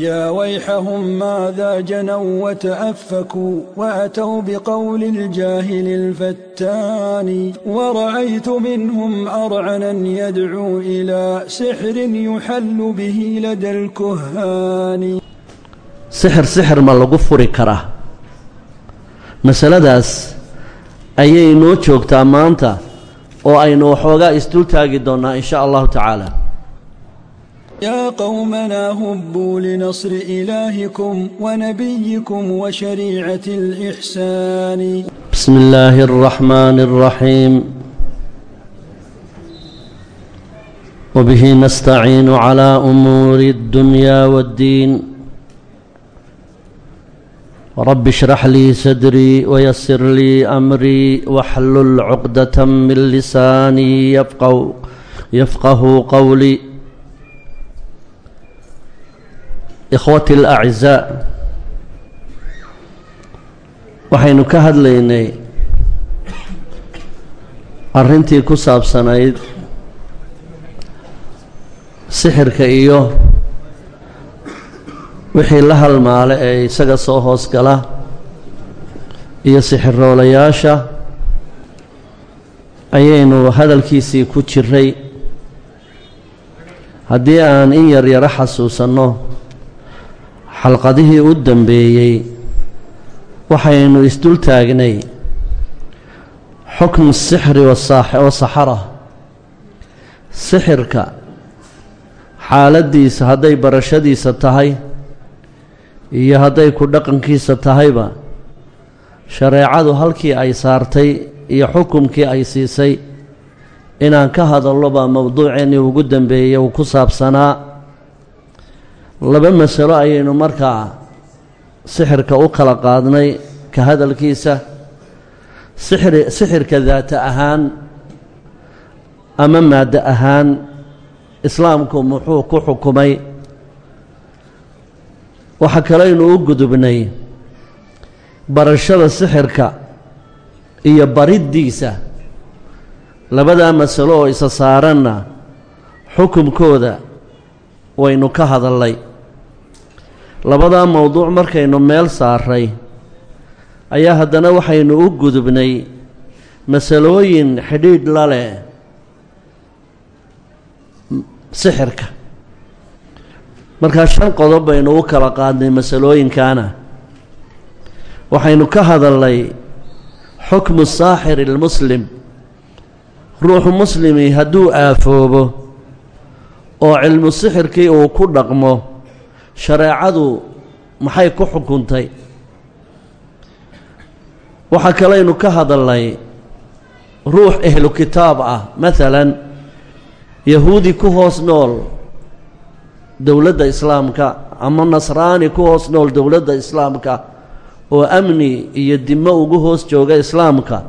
يا ويحهم ماذا جنوا وتأفكوا وأتوا بقول الجاهل الفتان ورأيت منهم أرعنا يدعو إلى سحر يحل به لدى الكهان سحر سحر ما لغفر كره مسألة داس ayay noo joogtaa maanta oo aynu waxoogaa isdultaagi doonnaa in sha allahu tacaala يا قومنا هبوا لنصر إلهكم ونبيكم وشريعة الإحسان بسم الله الرحمن الرحيم وبه نستعين على أمور الدنيا والدين رب اشرح لي صدري ويسر لي أمري واحلل عقدة من لساني يفقه يفقه قولي ikhwati alacsaa waxaynu ka hadlaynay arrintii ku saabsanayd sixirka iyo wixii la halmaale ee isaga soo hoos gala iyo sixiroolayaasha ayaynu hadalkiisii ku jiray haddii aan in yar yaro xasuusanno xalqadihii u dambeeyey waxaynu isdul taagnay. Xukmu sixri wasaxara sixirka xaaladdiisa hadday barashadiisa tahay iyo hadday ku dhaqankiisa tahayba shareecadu halkii ay saartay iyo xukumkii ay siisay inaan ka hadallo baa mowduuceennii ugu dambeeyey uu ku saabsanaa. Laba masalo ayaynu markaa sixirka u kala qaadnay ka hadalkiisa. Sixri sixirka daata ahaan ama maaddo ahaan islaamku muxuu ku xukumay waxaa kalaynu u gudubnay barashada sixirka iyo bariddiisa. Labadaa masalo oo isa saaranna xukumkooda waynu ka hadallay. Labadaa mowduuc markaynu meel saaray ayaa haddana waxaynu u gudubnay masalooyin xidhiidh la leh sixirka markaa shan qodob baynu u kala qaadnay masalooyinkaana waxaynu ka hadalnay xukmu saaxiri almuslim ruuxu muslimi hadduu aafoobo oo cilmu sixirkii uu ku dhaqmo shareecadu maxay ku xukuntay? Waxaa kalaynu ka hadalnay ruux ehlu kitaab ah maalan yahuudi ku hoos nool dowladda islaamka ama nasraani ku hoos nool dowladda islaamka oo amni iyo dimo ugu hoos jooga islaamka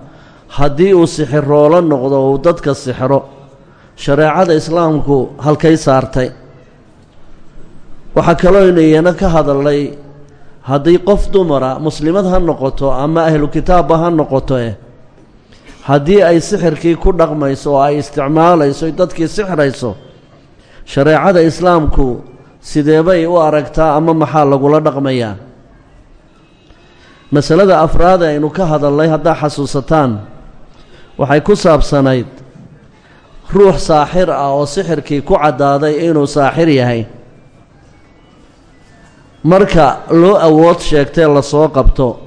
haddii uu sixiroolo noqdo uu dadka sixro shareecada islaamku halkay saartay. Waxaa kalooynu iyana ka hadalnay haddii qof dumara muslimad ha noqoto ama ahlu kitaabba ha noqoto eh haddii ay sixirkii ku dhaqmayso oo ay isticmaalayso dadkii sixrayso shareecada islaamku sideebay u aragtaa ama maxaa lagula dhaqmayaa masalada afraad aynu ka hadalnay haddaa xasuusataan waxay ku saabsanayd ruux saaxir ah oo sixirkii ku caddaaday inuu saaxir yahay. Marka loo awood sheegtee la soo qabto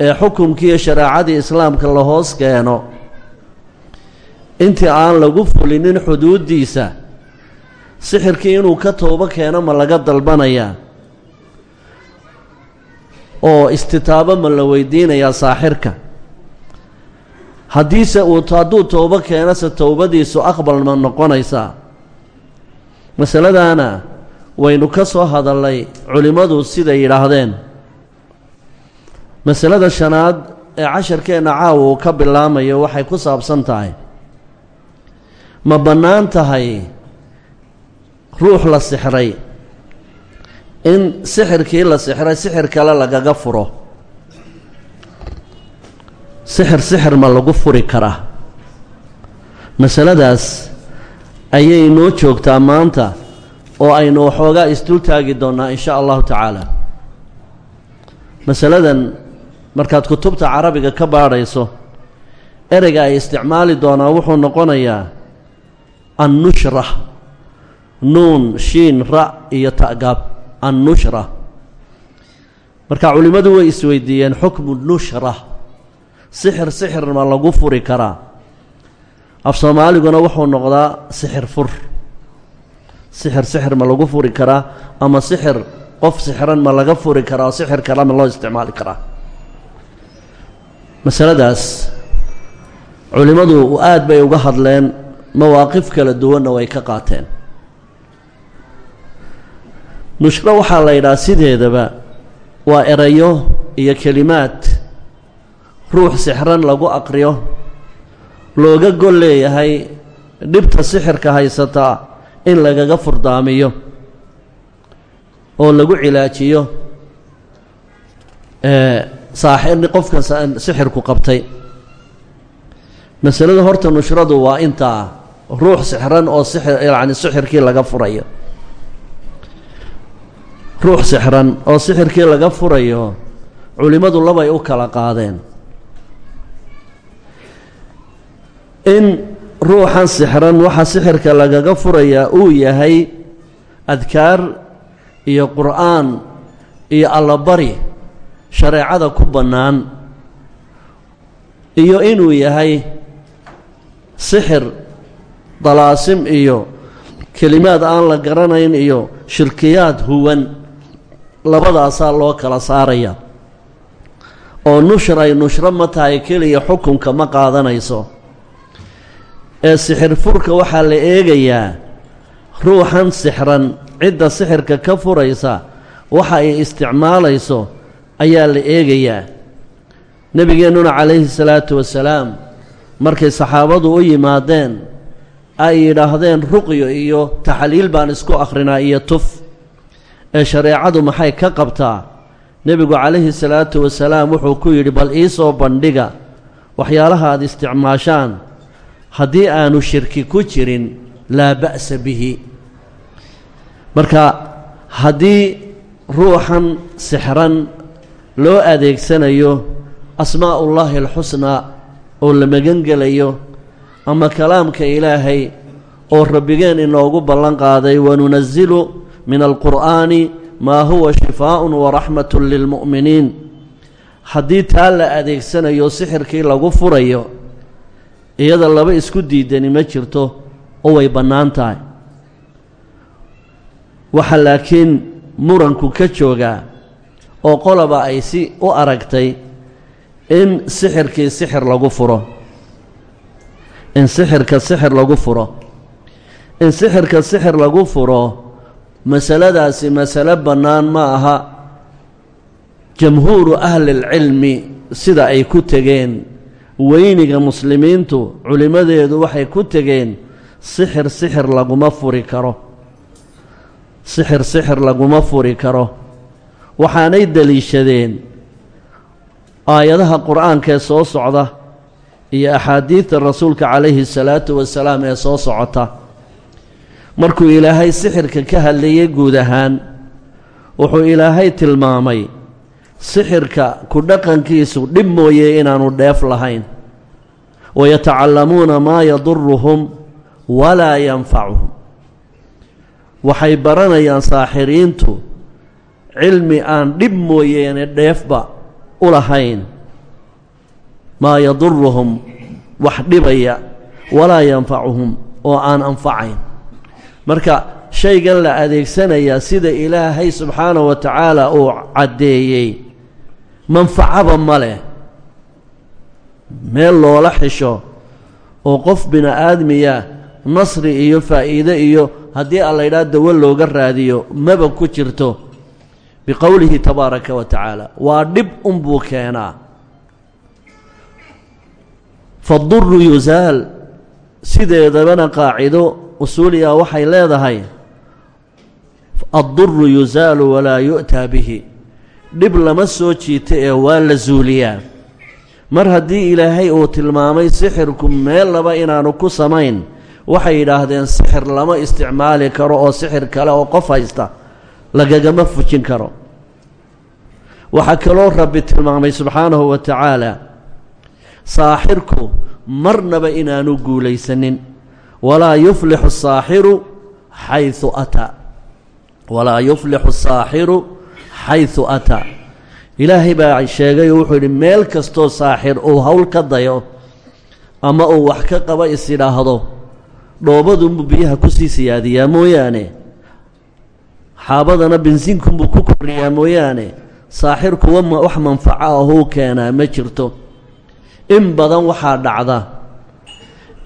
ee xukumkiiyo shareecadii islaamka la hoos keeno intii aan lagu fulinin xuduuddiisa sixirkii inuu ka toobo keeno ma laga dalbanayaa oo istitaabo ma la weydiinayaa saaxirka. Haddiise uu hadduu toobo keenose towbadiisu aqbal ma noqonaysaa. Masaladaana waynu ka soo hadalnay culimmadu siday yidhaahdeen. Masalada shanaad ee casharkeenna caawa uu ka bilaamayo waxay ku saabsan tahay ma bannaan tahay ruux la sixray. In sixirkii la sixray sixir kale lagaga furo. Sixir sixir ma lagu furi karaa. Masaladaas ayay noo joogtaa maanta oo aynu waxoogaa isdul taagi doonnaa in sha allahu tacaala. Masaladan markaad kutubta carabiga ka baadhayso ereyga ay isticmaali doonaa wuxuu noqonayaa annushra nuun shiin ra iyo ta'gaab. Annushra marka culimmadu way isweydiiyeen xukmu nushra sixir sixir ma lagu furi karaa. Af soomaaliguna wuxuu noqdaa sixir fur. Sixir sixir ma lagu furi karaa ama sixir qof sixiran ma laga furi karaa oo sixir kale ma loo isticmaali karaa. Masaladaas culimmadu aad bay uga hadleen mawaaqif kala duwanna way ka qaateen. Nushro waxaa la yidhaha sideedaba waa erayo iyo kelimaad. Ruux sixran lagu aqriyo looga gol leeyahay dhibta sixirka haysataa in lagaga furdaamiyo oo lagu cilaajiyo saaxi qofka sixirku qabtay. Masalada horta nushradu waa intaa ruux sixran oo sixir yacni sixirkii laga furayo. Ruux sixran oo sixirkii laga furayo culimmadu labay u kala qaadeen. In ruuxan sixran waxa sixirka lagaga furayaa uu yahay adkaar iyo qur'aan iyo allabari shareecada ku bannaan iyo inuu yahay sixir dalaasim iyo kelimaad aan la garanayn iyo shirkiyaad huwan labadaasaa loo kala saaraya. oo nushray nushro ma tahay keliya xukunka ma qaadanayso. ee sixir furka waxaa la eegayaa ruuxan sixran cidda sixirka ka furaysa waxa ay isticmaalayso ayaa la eegayaa. nebigeennuna calayhi salaatu wasalaam markay saxaabadu u yimaadeen ay yidhaahdeen ruqyo iyo taxliil baan isku akhrinaa iyo tuf ee shareecadu maxay ka qabtaa? Nebigu calayhi salaatu wasalaam wuxuu ku yidhi bal iisoo bandhiga waxyaalaha aad isticmaashaan. Haddii aanu shirki ku jirin laa ba'sa bihi. Marka haddii ruuxan sixran loo adeegsanayo asmaa'ullaahi alxusnaa oo la magan gelayo ama kalaamka ilaahay oo rabbigeen inoogu ballan qaaday wanunasilu min alqur'aani maa huwa shifaa'un waraxmatun lilmu'miniin. Haddii taa la adeegsanayo sixirkii lagu furayo iyada laba isku diidani ma jirto oo way bannaan tahay. Waxaa laakiin muranku ka joogaa oo qoloba ay si u aragtay in sixirkii sixir lagu furo in sixirka sixir lagu furo. In sixirka sixir lagu furo masaladaasi masalo bannaan ma aha. Jamhuuru ahlilcilmi sida ay ku tegeen. Weyniga muslimiintu culimmadeedu waxay ku tegeen sixir sixir laguma furi karo. Sixir sixir laguma furi karo. Waxaanay deliishadeen. Aayadaha qur'aanka ee soo socda iyo axaadiidta rasuulka calayhi salaatu wasalaam ee soo socota. Markuu ilaahay sixirka ka hadlayay guud ahaan wuxuu ilaahay tilmaamay sixirka ku dhaqankiisu dhib mooye inaanu dheef lahayn. Wayatacallamuuna maa yaduruhum walaa yanfacuhum waxay baranayaan saaxiriintu cilmi aan dhib mooyeene dheefba u lahayn maa yaduruhum wax dhibaya walaa yanfacuhum oo aan anfacayn. Marka shaygan la adeegsanayaa sida ilaahay subxaanahu wa tacaala uu caddeeyey manfacaba ma leh. Meel loola xisho oo qof bini-aadmiya nasri iyo faa'iide iyo haddii a laydhaha dawo looga raadiyo maba ku jirto. Biqowlihi tabaaraka wa tacaala waa dhib unbuu keenaa faduru yusaal sideedabana qaacido usuuliga waxay leedahay adduru yusaalu walaa yu'taa bihi dhib lama soo jiito ee waa la zuuliyaa. mar haddii ilaahay uu tilmaamay sixirku meel laba inaanu ku samayn waxay yidhaahdeen sixir lama isticmaali karo oo sixir kale oo qof haysta lagagama fujin karo. waxaa kaloo rabbi tilmaamay subxaanahu wa saaxirku marnaba inaanu guulaysanin. Walaa yuflixu asaaxiru xaysu ataa. Walaa yuflixu asaaxiru xaysu ataa. Ilaahay baa sheegay oo wuxuu yidhi meel kastoo saaxir uu hawl ka dayo ama uu wax ka qaba is idhaahdo dhoobadunbuu biyaha ku sii siyaadiyaa mooyaane. Xaabadana bensiinkunbuu ku kordhiyaa mooyaane. Saaxirku wax manfaco ahuu keenaa ma jirto in badan waxaa dhacda.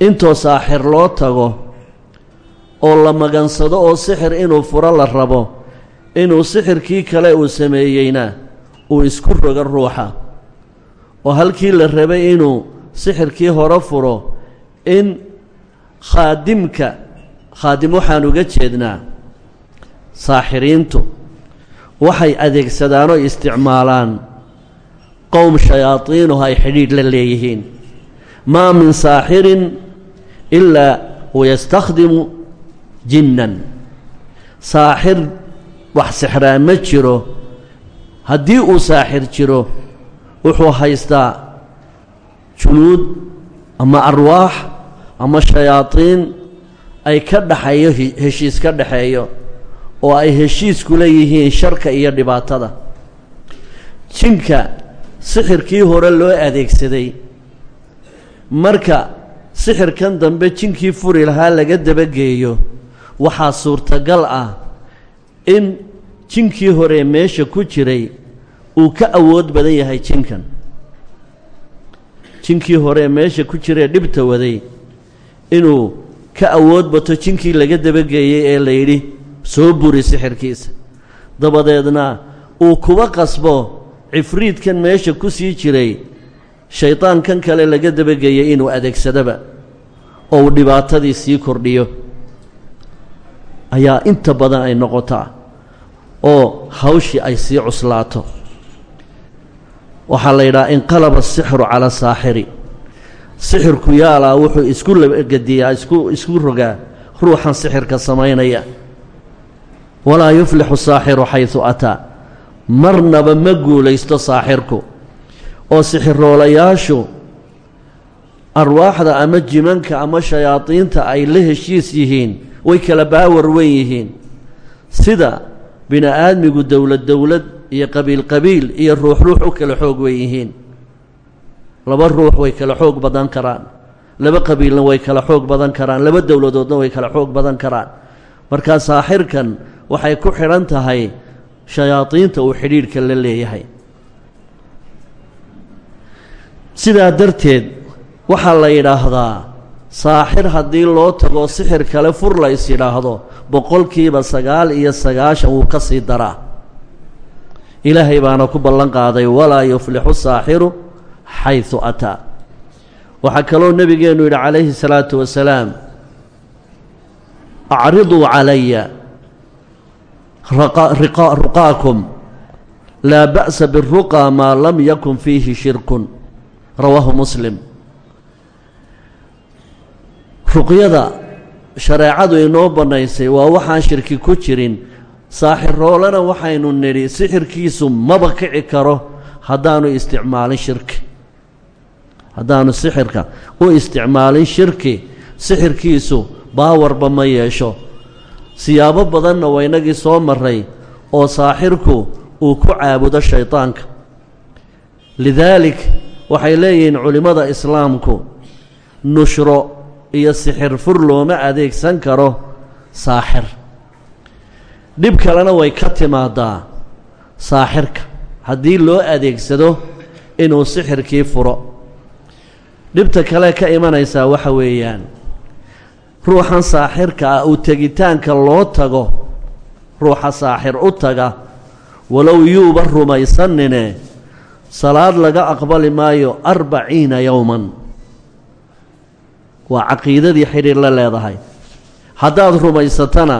Intoo saaxir loo tago oo la magansado oo sixir inuu furo la rabo inuu sixirkii kale uu sameeyeyna uu isku rogo ruuxa. Oo halkii la rabay inuu sixirkii hore furo in khaadimka khaadim waxaan uga jeednaa saaxiriintu waxay adeegsadaan oo isticmaalaan qowm shayaadiinuhu ay xidhiidh la leeyihiin. Maa min saaxirin ilaa wayastakhdimu jinnan. Saaxir wax sixraa ma jiro. Haddii uu saaxir jiro wuxuu haystaa junuud ama arwaax ama shayaadiin ay ka dhaxayo heshiis ka dhaxeeyo oo ay heshiisku leeyihiin sharka iyo dhibaatada. Jinka sixirkii hore loo adeegsaday. Marka sixirkan dambe jinkii furi lahaa laga dabageeyo waxaa suurtagal ah in jinkii hore meesha ku jiray uu ka awood badan yahay jinkan. Jinkii hore meesha ku jiree dhibta waday inuu ka awood bato jinkii laga dabageeyey ee la yidhi soo buri sixirkiisa. Dabadeedna uu kuba qasbo cifriidkan meesha ku sii jiray shaydaankan kale laga dabageeyey inuu adeegsadaba oo uu dhibaatadii sii kordhiyo. Ayaa inta badan ay noqotaa oo hawshii ay sii cuslaato. Waxaa la yidhaha inqalaba asixru cala saaxiri. Sixirku yaalaa wuxuu isku labagediyaa isku isku rogaa ruuxan sixirka samaynaya. Walaa yuflixu saaxiru xaysu ataa marnaba ma guulaysto saaxirku. oo sixiroolayaashu arwaaxda ama jimanka ama shayaadiinta ay la heshiis yihiin way kala baawar wen yihiin. Sida bini aadmigu dowlad dowlad iyo qabiil qabiil iyo ruux ruux u kala xoog wen yihiin. Laba ruux way kala xoog badan karaan. Laba qabiilna way kala xoog badan karaan. Laba dowladoodna way kala xoog badan karaan. Markaa saaxirkan waxay ku xidhan tahay shayaadiinta uu xidhiidhka la leeyahay. Sidaa darteed waxaa la yidhaahdaa saaxir haddii loo tago sixir kale fur la is boqolkiiba sagaal iyo sagaashan wuu ka sii daraa. Ilaahay baana ku ballan qaaday walaa yuflixu saaxiru xaysu ataa. Waxaa kaloo nebigeennu yidhi calayhi salaatu wasalaam acriduu calaya ruqaakum laa ba'sa biruqaa maa lam yakun fiihi shirkun rawaahu muslim ruqyada shareecadu inoo bannaysay waa waxaan shirki ku jirin saaxiroolena waxaynu nidhi sixirkiisu maba kici karo haddaanu isticmaalin shirki haddaanu sixirka u isticmaalin shirki sixirkiisu baawarba ma yeesho siyaabo badanna waa inagii soo maray oo saaxirku uu ku caabudo shaydaanka lidaalik waxay leeyihiin culimmada islaamku nushro iyo sixir fur looma adeegsan karo saaxir. Dhib kalena way ka timaadaa saaxirka. Haddii loo adeegsado inuu sixirkii furo dhibta kale ka imanaysaa waxa weeyaan ruuxan saaxirka ah uu tegitaanka loo tago ruuxa saaxir u taga walow yuuba rumaysanine salaad laga aqbali maayo arbaciina yowman. Waa caqiidadii xidhiir la leedahay. Haddaad rumaysatana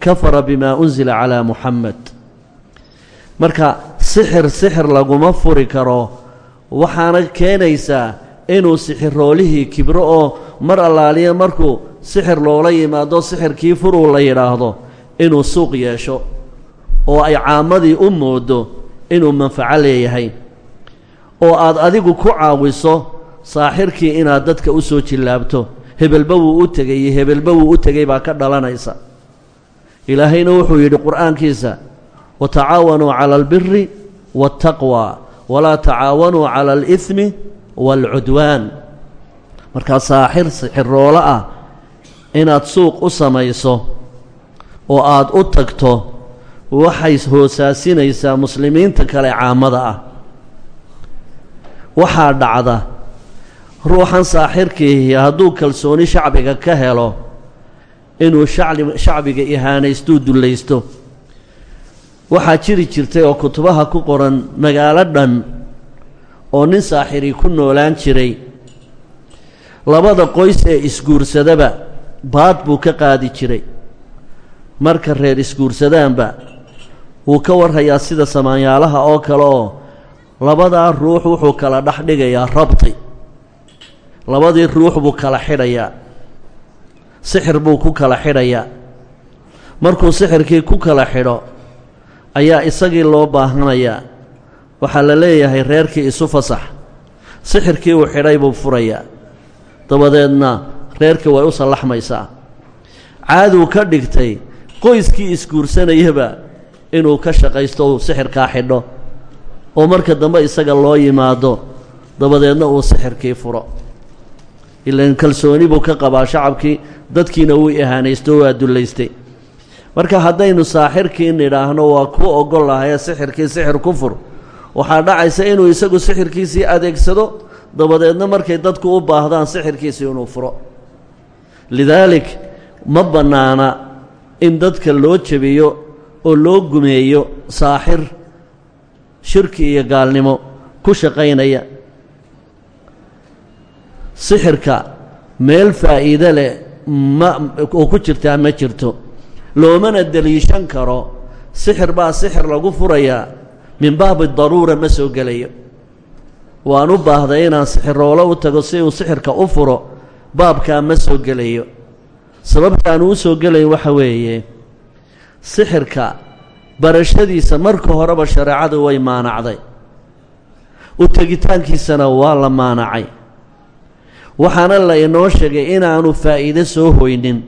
kafara bimaa unsila calaa muxamed marka sixir sixir laguma furi karo. Waxaana keenaysaa inuu sixiroolihii kibro oo mar allaaliya markuu sixir loola yimaado sixirkii furuu la yidhaahdo inuu suuq yeesho oo ay caamadii u moodo inuu manfaco leeyahay. Oo aad adigu ku caawiso saaxirkii inaad dadka u soo jillaabto hebelba wuu u tegay iyo hebelba wuu u tegay baa ka dhalanaysa. Ilaahayna wuxuu yidhi qur'aankiisa watacaawanuu cala albiri waاtaqwa walaa tacaawanuu cala alihmi waalcudwaan markaa saaxir sixiroolo ah inaad suuq u samayso oo aad u tagto waxay hoosaasinaysaa muslimiinta kale caamada ah. Waxaa dhacda ruuxan saaxirkiihi hadduu kalsooni shacbiga ka helo inuu shacbiga ihaanaystuu dullaysto. Waxaa jiri jirtay oo kutubaha ku qoran magaalo dhan oo nin saaxirii ku noolaan jiray. Labada qoys ee isguursadaba baad buu ka qaadi jiray. Marka reer isguursadaanba wuu ka warhayaa sida samaanyaalaha oo kale oo labadaa ruux wuxuu kala dhex dhigayaa rabti. Labadii ruux buu kala xidhayaa. Sixir buu ku kala xidhayaa. Markuu sixirkii ku kala xidho ayaa isagii loo baahanayaa waxaa la leeyahay reerkii isu fasax. Sixirkii uu xidhay buu furayaa. Dabadeedna reerkii way u sallaxmaysaa. Caaduu ka dhigtay qoyskii isguursanayaba inuu ka shaqaysto uu sixirkaa xidho. Oo marka dambe isaga loo yimaado dabadeedna uu sixirkii furo. Ilan kalsooni buu ka qabaa shacabkii dadkiina wuu ihaanaysto waa dullaystay. Marka haddaynu saaxirkii nidhaahno waa kuu ogol lahaye sixirkii sixir ku fur. Waxaa dhacaysa inuu isagu sixirkiisii adeegsado dabadeedna markay dadku u baahdaan sixirkiisii inuu furo lidaalik ma bannaana in dadka loo jebiyo oo loo gumeeyo saaxir shirki iyo gaalnimo ku shaqaynaya. Sixirka meel faa'iide leh ma ku jirtaa ma jirto. Loomana deliishan karo. Sixir baa sixir lagu furayaa. Min baabi daruura ma soo gelayo. Waan u baahday inaan sixiroolo u tago si uu sixirka u furo baabkaa ma soo gelayo. Sababtaanu u soo gelayn waxa weeye sixirka barashadiisa marka horeba shareecadu way maanacday. U tegitaankiisana waa la maanacay. Waxaana la inoo sheegay inaanu faa'iide soo hoynin.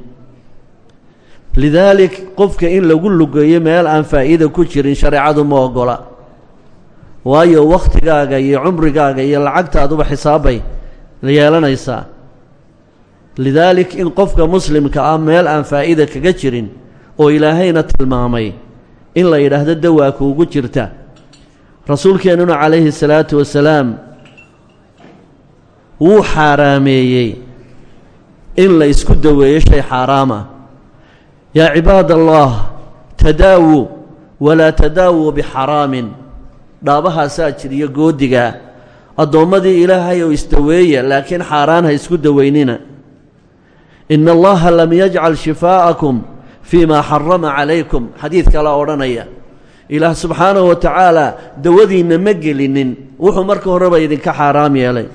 Lidaalik qofka in lagu lugeeyo meel aan faa'iida ku jirin shareecadu ma oggola waayo wakhtigaaga iyo cumrigaaga iyo lacagtaaduba xisaabbay yeelanaysaa lidaalik in qofka muslimka ah meel aan faa'iida kaga jirin oo ilaahayna tilmaamay in la yidhaahdo dawaa kuugu jirta. Rasuulkeennuna calayhi salaatu wasalaam wuu xaaraameeyey in la isku daweeyo shay xaaraama yaa cibaad allah tadaawuu walaa tadaawuu bixaraamin. Dhaabahaasaa jiriyo goodigaa addoommadii ilaahay oo isdaweeya laakiin xaaraan ha isku daweynina ina allaha lam yajcal shifaa'akum fii maa xarama calaykum xadiid kala odhanaya ilaah subxaanahu wa tacaala dawadiinna ma gelinin wuxuu marka horeba idinka xaaraam yeelay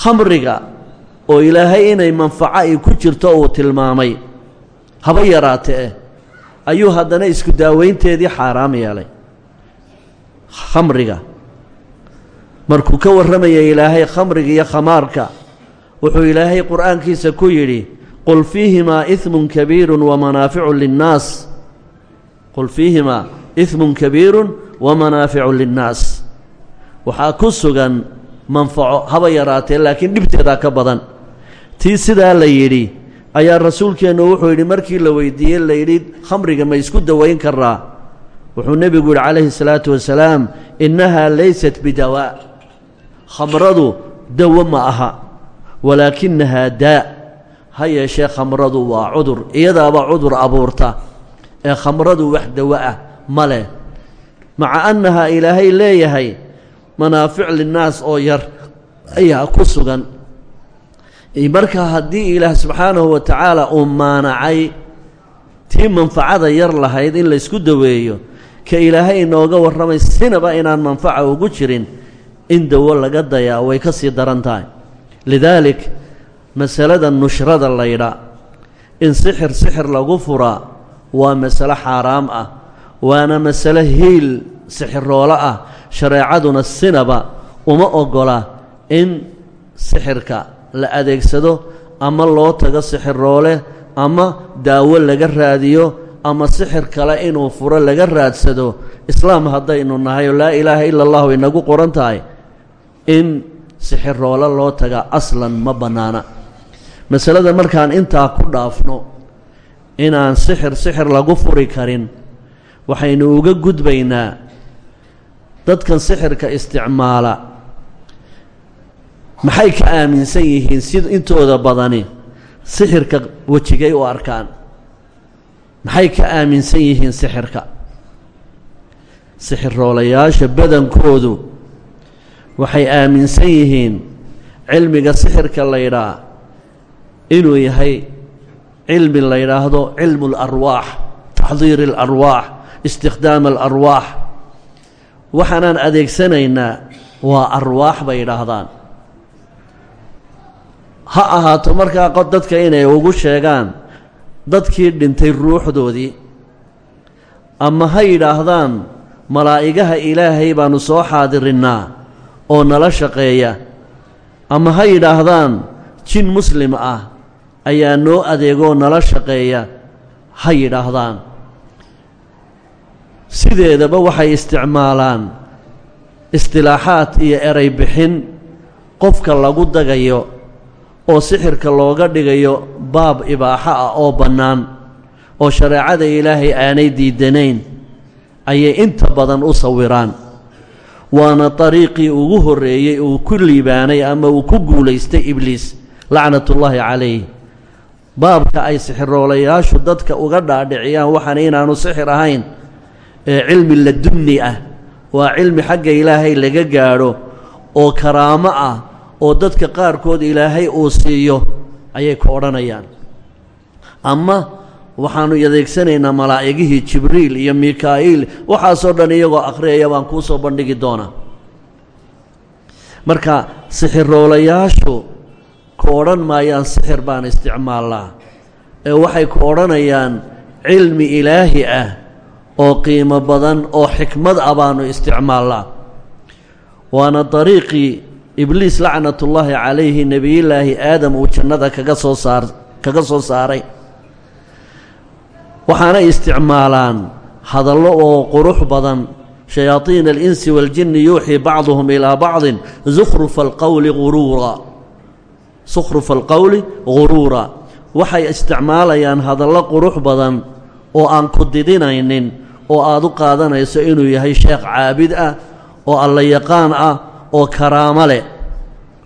khamriga oo ilaahay inay manfaco ay ku jirto uu tilmaamay haba yaraate eh ayuu haddana isku daaweynteedii xaaraam yeelay khamriga markuu ka warramaya ilaahay khamriga iyo khamaarka wuxuu ilaahay qur'aankiisa ku yidhi qul fiihimaa iثmun kabiiru wamanaaficu linnaas. Qul fiihimaa iثmun kabiirun wamanaaficu linnaas. Waxaa ku sugan manfaco haba yaraatee laakiin dhibteedaa ka badan. Tii sidaa la yidhi ayaa rasuulkeennu wuxuu yidhi markii la weydiiyey layidhi khamriga ma isku dawayn karaa wuxuu nebigu yidhi calayhi salaatu wasalaam innahaa laysat bidawaa. Khamradu dawo ma aha walaakinahaa daa. Ha yeeshee khamradu waa cudur iyadaaba cudur abuurta ee khamradu wax dawo ah ma leh. Maca annahaa ilaahay leeyahay manaafic linnaas oo yar ayaa ku sugan. Marka haddii ilaah subxaanahu wa tacaala uu maanacay tii manfacada yar lahayd in laysku daweeyo ka ilaahay inooga warramay sinaba inaan manfaca ugu jirin in dawo laga dayaa way ka sii daran tahay lidaalik masalada nushrada laydha in sixir sixir lagu furaa waa masalo xaaraam ah waana masalo hiil sixiroolo ah shareecaduna sinaba uma ogola in sixirka la adeegsado ama loo tago sixiroole ama daawo laga raadiyo ama sixir kale inuu furo laga raadsado. Islaam haddaynu nahay oo laa ilaaha ila allahu inagu qoran tahay in sixiroole loo taga aslan ma bannaana. Masalada markaan intaa ku dhaafno inaan sixir sixir lagu furi karin waxaynu uga gudbaynaa dadkan sixirka isticmaala. Maxay ka aaminsan yihiin si intooda badani sixirka wejigay u arkaan? Maxay ka aaminsan yihiin sixirka? Sixiroolayaasha badankoodu waxay aaminsan yihiin cilmiga sixirka la ydhaa inuu yahay cilmi la yidhaahdo cilmu اlarwaax taxdiir اlarwaax istikhdaam alarwaax waxaanaan adeegsanaynaa waa arwaax bay yidhaahdaan. Ha ahaato markaa dadka inay ugu sheegaan dadkii dhintay ruuxdoodii ama ha yidhaahdaan malaa'igaha ilaahay baanu soo xaadirinnaa oo nala shaqeeya ama ha yidhaahdaan jin muslim ah ayaa noo adeegoo nala shaqeeya ha yidhaahdaan. Sideedaba waxay isticmaalaan istilaaxaad iyo eray bixin qofka lagu dagayo oo sixirka looga dhigayo baab ibaaxo ah oo bannaan oo shareecada ilaahay aanay diidanayn ayay inta badan u sawiraan waana dariiqii ugu horreeyey uu ku liibaanay ama uu ku guulaystay ibliis lacnatullaahi calayh baabka ay sixiroolayaashu dadka uga dhaadhiciyaan waxaana inaanu sixir ahayn ee cilmi ladunni ah. Waa cilmi xagga ilaahay laga gaadho oo karaamo ah oo dadka qaarkood ilaahay uu siiyo ayay ka odhanayaan. Ama waxaanu adeegsanaynaa malaa'igihii jibriil iyo mikaa'iil waxaasoo dhan iyagoo akhriyaya baan kuu soo bandhigi doonaa. Marka sixiroolayaashu ku odhan maayaan sixir baan isticmaalnaa ee waxay ku odhanayaan cilmi ilaahi ah oo qiimo badan oo xikmad ah baanu isticmaalnaa. Waana dariiqii ibliis lacnatullaahi calayhi nebiyullaahi aadam uu jannada kaga soo saar kaga soo saaray waxaanay isticmaalaan hadallo oo qurux badan. Shayaadiina alinsi waaljinni yuuxii bacduhum ilaa bacdin zukhrufa alqowli guruura sukhrufa alqowli guruura waxay isticmaalayaan hadallo qurux badan oo aan ku didinaynin oo aad u qaadanayso inuu yahay sheekh caabid ah oo alla yaqaan ah oo karaamo leh.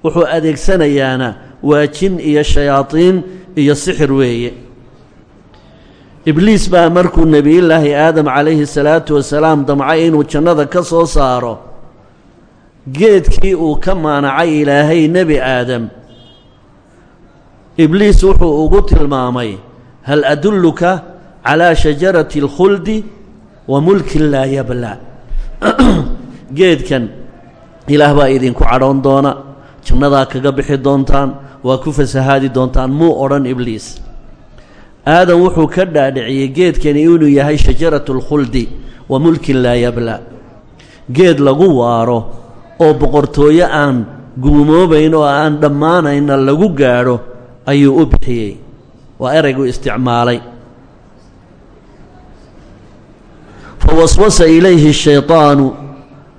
Wuxuu adeegsanayaana waa jin iyo shayaadiin iyo sixir weeye ibliis baa markuu nebiyullaahi aadam calayhi salaatu wasalaam damcay inuu jannada ka soo saaro geedkii uu ka maanacay ilaahay nebi aadam. Ibliis wuxuu ugu tilmaamay hal adulluka calaa shajarati alkhuldi wa mulkin laa yabla. Geedkan ilaah baa idinku cadhoon doona jannadaa kaga bixi doontaan waa ku fasahaadi doontaan muu odhan ibliis aadam wuxuu ka dhaadhiciyey geedkani inuu yahay shajaratu alkhuldi wa mulkin laa yabla geed lagu waaro oo boqortooyo aan guumoobayn oo aan dhammaanayna lagu gaadho ayuu u bixiyey waa eraygu isticmaalay fawaswasa ilayhi الshayطaanu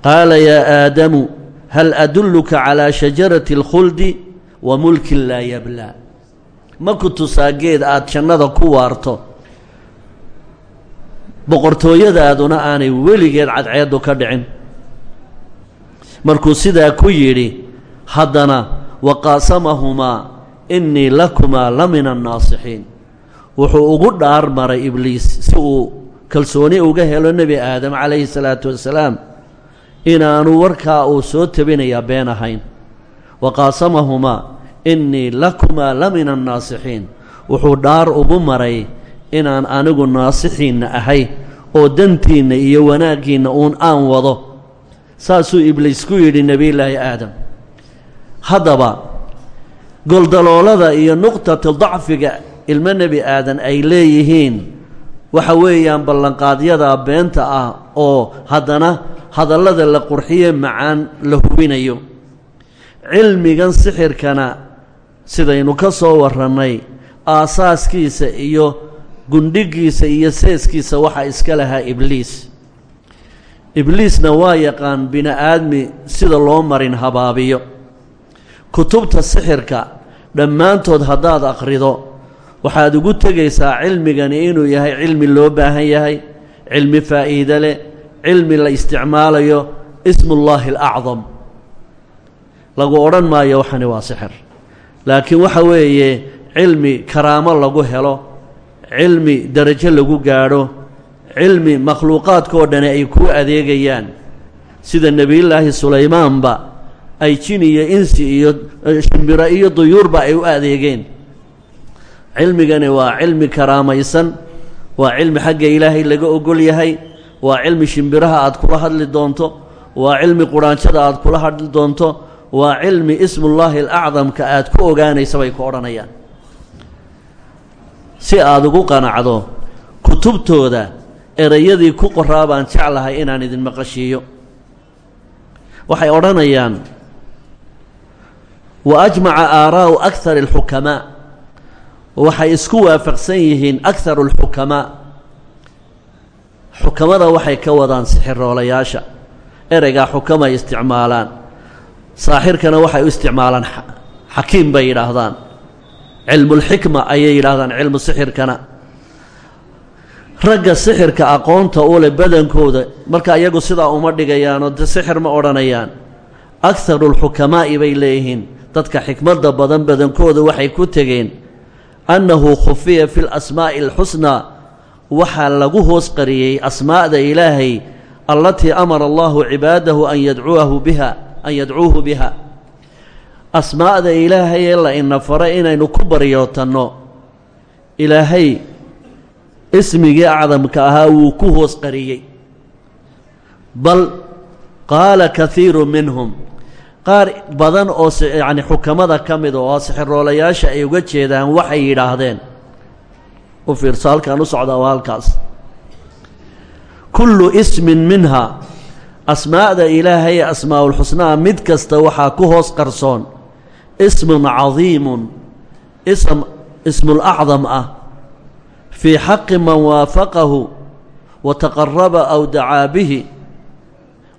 qaala yaa aadamu hal adulluka calىa shajarati اlkhuldi wa mulkin laa yablaa ma ku tusaa geed aad jannada ku waarto. Boqortooyadaaduna aanay weligeed cadceeddu ka dhicin. Markuu sidaa ku yidhi haddana waqaasamahumaa innii lakumaa la min annaasixiin wuxuu ugu dhaar maray ibliis si uu kalsooni uga helo nebi aadam calayhi salaatu wasalaam inaanu warkaa uu soo tabinayaa been ahayn. Waqaasamahumaa innii lakumaa la min annaasixiin wuxuu dhaar ugu maray inaan anigu naasixiinna ahay oo dantiinna iyo wanaaggiinna uun aan wado. Saasuu ibliis ku yidhi nebiyullaahi aadam haddaba goldaloolada iyo nuqtata dacfiga ilmo nebi aadan ay leeyihiin. Waxa weeyaan ballanqaadyada beenta ah oo haddana hadallada la qurxiye macaan la hubinayo. Cilmigan sixirkana sidaynu ka soo warrannay aasaaskiisa iyo gundhigiisa iyo seeskiisa waxaa iska lahaa ibliis. Ibliisna waa yaqaan bini aadmi sida loo marin habaabiyo. Kutubta sixirka dhammaantood haddaad akhrido waxaad ugu tegaysaa cilmigani inuu yahay cilmi loo baahan yahay cilmi faa'iide leh cilmi la isticmaalayo ismullaahi alacdam. Lagu odhan maayo waxani waa sixir laakiin waxa weeye cilmi karaamo lagu helo cilmi darajo lagu gaadho cilmi makhluuqaadkoo dhani ay kuu adeegayaan. Sida nebiyullaahi sulaymaanba ay jin iyo insi iyo shimbiro iyo duyuurba ay u adeegeen. Cilmigani waa cilmi karaamaysan waa cilmi xagga ilaahay laga ogol yahay waa cilmi shimbiraha aad kula hadli doonto waa cilmi quraanjada aad kula hadli doonto waa cilmi ismullaahi alacdamka aad ku ogaanaysa bay ku odhanayaan. Si aada ugu qanacdo kutubtooda erayadii ku qoraa baan jeclahay inaan idin maqashiiyo. Waxay odhanayaan wa ajmaca aaraa'u akar alxukamaa. Waxay isku waafaqsan yihiin akaru alxukamaa. Xukamada waxay ka wadaan sixiroolayaasha ereygaa xukamay isticmaalaan saaxirkana waxay u isticmaalaan xakiim bay yidhaahdaan. Cilmulxikma ayay yidhaahdaan cilmu sixirkana. Ragga sixirka aqoonta u leh badankooda marka iyagu sidaa uma dhigayaanoo de sixir ma odhanayaan. Akaru lxukamaa'i bay leeyihiin. Dadka xikmadda badan badankooda waxay ku tegeen annahu khufiya fi lasmaa'i alxusnaa. Waxaa lagu hoos qariyey asmaa'da ilaahay allatii amara allahu cibaadahu an yadcuuhu biha an yadcuuhu biha. Asmaa'da ilaahay ee la ina faray inaynu ku baryootanno ilaahay ismigii acdamka ahaa wuu ku hoos qariyey. Bal qaala kaiiru minhum qaar badan oo yacni xukamada ka mida oo sixiroolayaasha ay uga jeedaan waxay yidhaahdeen. U fiirso halkaan u socdaa halkaas. Kullu ismin minha asmaa'da ilaahay ee asmaa'ulxusnaa mid kasta waxaa ku hoos qarsoon. Ismun cadiimun. Ism ismulacdam ah. Fii xaqi man waafaqahu wa taqaraba aw dacaa bihi.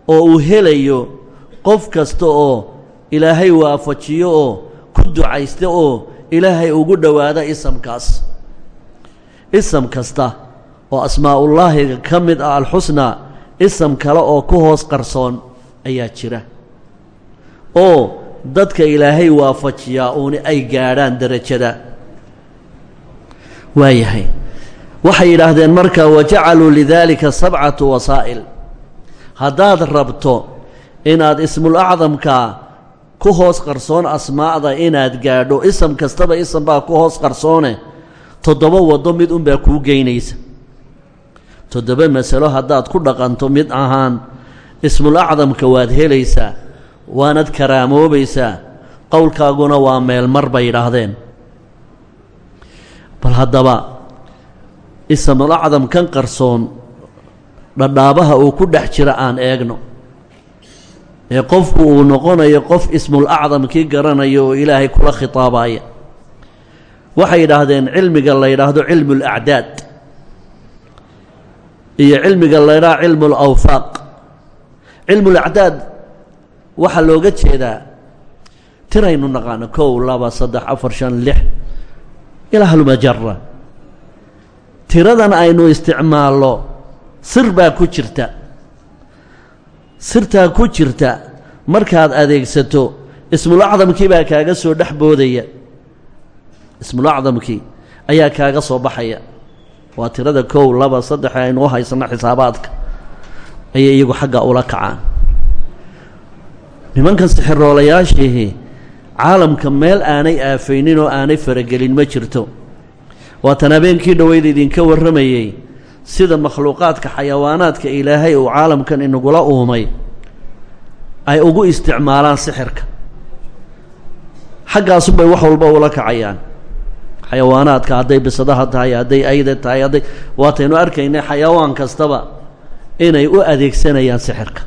Oo uu helayo qof kasta oo ilaahay waafajiyo oo ku ducaysta oo ilaahay ugu dhowaada isamkaas. Isam kasta oo asmaa'ullaahiga ka mid ah alxusnaa isam kale oo ku hoos qarsoon ayaa jira. Oo dadka ilaahay waafajiyaa uuni ay gaadhaan derajada waayahay. Waxay yidhaahdeen marka wajacaluu lidaalika sabcatu wasaa'il. Haddaad rabto inaad ismul acdamkaa ku hoos qarsoon asmaa'da inaad gaadho isam kastaba isam baa ku hoos qarsoone toddoba waddo mid unbaa kuu geynaysa toddoba masalo haddaad ku dhaqanto mid ahaan ismul acdamka waad helaysaa waanad karaamoobaysaa qowlkaaguna waa meelmar bay yidhaahdeen bal haddaba ismul acdam kan qarsoon dhadhaabaha uu ku dhex jira aan eegno. Ee qofku uu noqonayo qof ismul acdam kii garanayo oo ilaahay kula khitaabaya. Waxay yidhaahdeen cilmiga la yidhaahdo cilmu ulacdaad iyo cilmiga la ydhaha cilmu ulawfaaq cilmulacdaad waxaa looga jeedaa tiraynu naqaano kow laba saddex afar shan lix. Ilaa halmajara tiradan aynu isticmaalno sir ku jirta. Sirtaa ku jirta markaad adeegsato ismulacdamkii baa kaaga soo dhex boodaya ismulacdamkii ayaa kaaga soo baxaya waa tirada kow laba saddex aynu u haysano xisaabaadka. Ayay iyagu xagga ula kacaan. Nimankan sixiroolayaashii caalamka meel aanay aafaynin oo aanay faragelin ma jirto. Waatan habeenkii dhoweyd idinka warramayey sida makhluuqaadka xayawaanaadka ilaahay uu caalamkan inagula uumay ay ugu isticmaalaan sixirka. Xaggaasunbay wax walba ula kacayaan xayawaanaadka hadday bisadaha tahay hadday ayda tahay hadday waataynu arkaynay xayawaan kastaba inay u adeegsanayaan sixirka.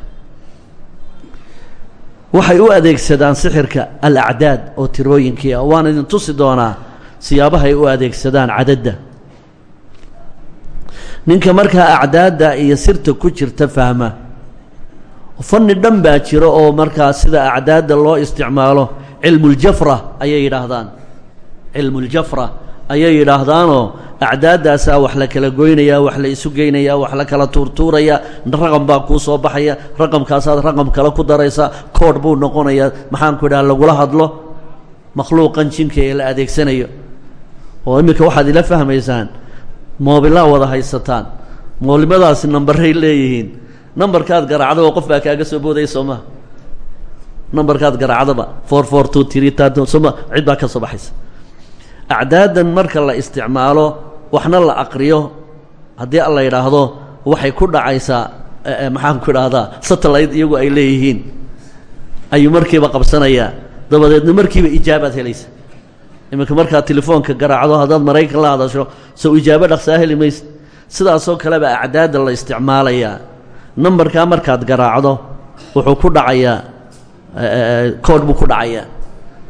Waxay u adeegsadaan sixirka alacdaad oo tirooyinkii ah. Waan idin tusi doonaa siyaabahay u adeegsadaan cadadda. Ninka markaa acdaadda iyo sirta ku jirta fahma. Fanni dhan baa jiro oo markaa sida acdaadda loo isticmaalo cilmuljafra ayay yidhaahdaan cilmuljafra ayay yidhaahdaanoo acdaaddaasaa wax la kala goynayaa wax la isu geynayaa wax la kala tuurtuurayaa raqam baa kuu soo baxaya raqamkaasaad raqam kale ku daraysaa koodh buu noqonayaa maxaanku idhaha lagula hadlo makhluuqan jinka ee la adeegsanayo. Oo iminka waxaad ila fahmaysaan moobilaa wada haysataan moolimadaasi nambaray leeyihiin nambarkaad garaacdaba qof baa kaaga soo boodaya soo maha nambarkaad garaacdaba four four two cid baa ka soo baxaysa acdaadan marka la isticmaalo waxna la aqriyo. Haddii alla yidhaahdo waxay ku dhacaysaa maxaan ku idhaahdaa satellite iyagu ay leeyihiin. Ayuu markiiba qabsanayaa. Dabadeedna markiiba ijaabaad helaysa. Iminka markaad telefoonka garaacdo haddaad maraykan la hadasho sow ijaabo dhaqsaa heli maysa. Sidaasoo kaleba acdaadda la isticmaalayaa. Nambarkaa markaad garaacdo wuxuu ku dhacayaa koodh buu ku dhacayaa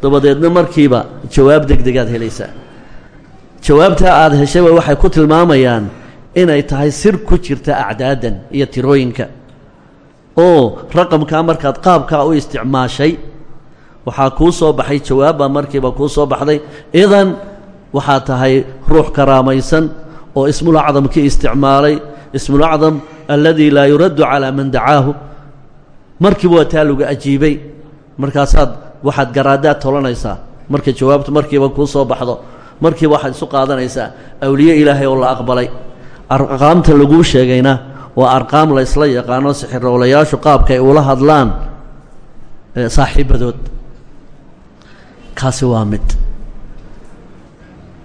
dabadeedna markiiba jawaab deg degaad helaysaa. Jawaabtaa aad heshayba waxay ku tilmaamayaan inay tahay sir ku jirta acdaadan iyo tirooyinka. Oo raqamkaa markaad qaabkaa u isticmaashay waxaa kuu soo baxay jawaabbaa markiiba kuu soo baxday. Idan waxaa tahay ruux karaamaysan oo ismulacdamkii isticmaalay ismulacdam alladii laa yuraddu calaa man dacaahu. Markiiba waa taa lagu ajiibay. Markaasaad waxaad garaadaad tolanaysaa. Marka jawaabtu markiiba kuu soo baxdo markiiba waxaad isu qaadanaysaa awliye ilaahay oo la aqbalay. Arqaamta laguu sheegayna waa arqaam la ysla yaqaano sixirowlayaashu qaabkaay ula hadlaan saaxiibadood. Kaasi waa mid.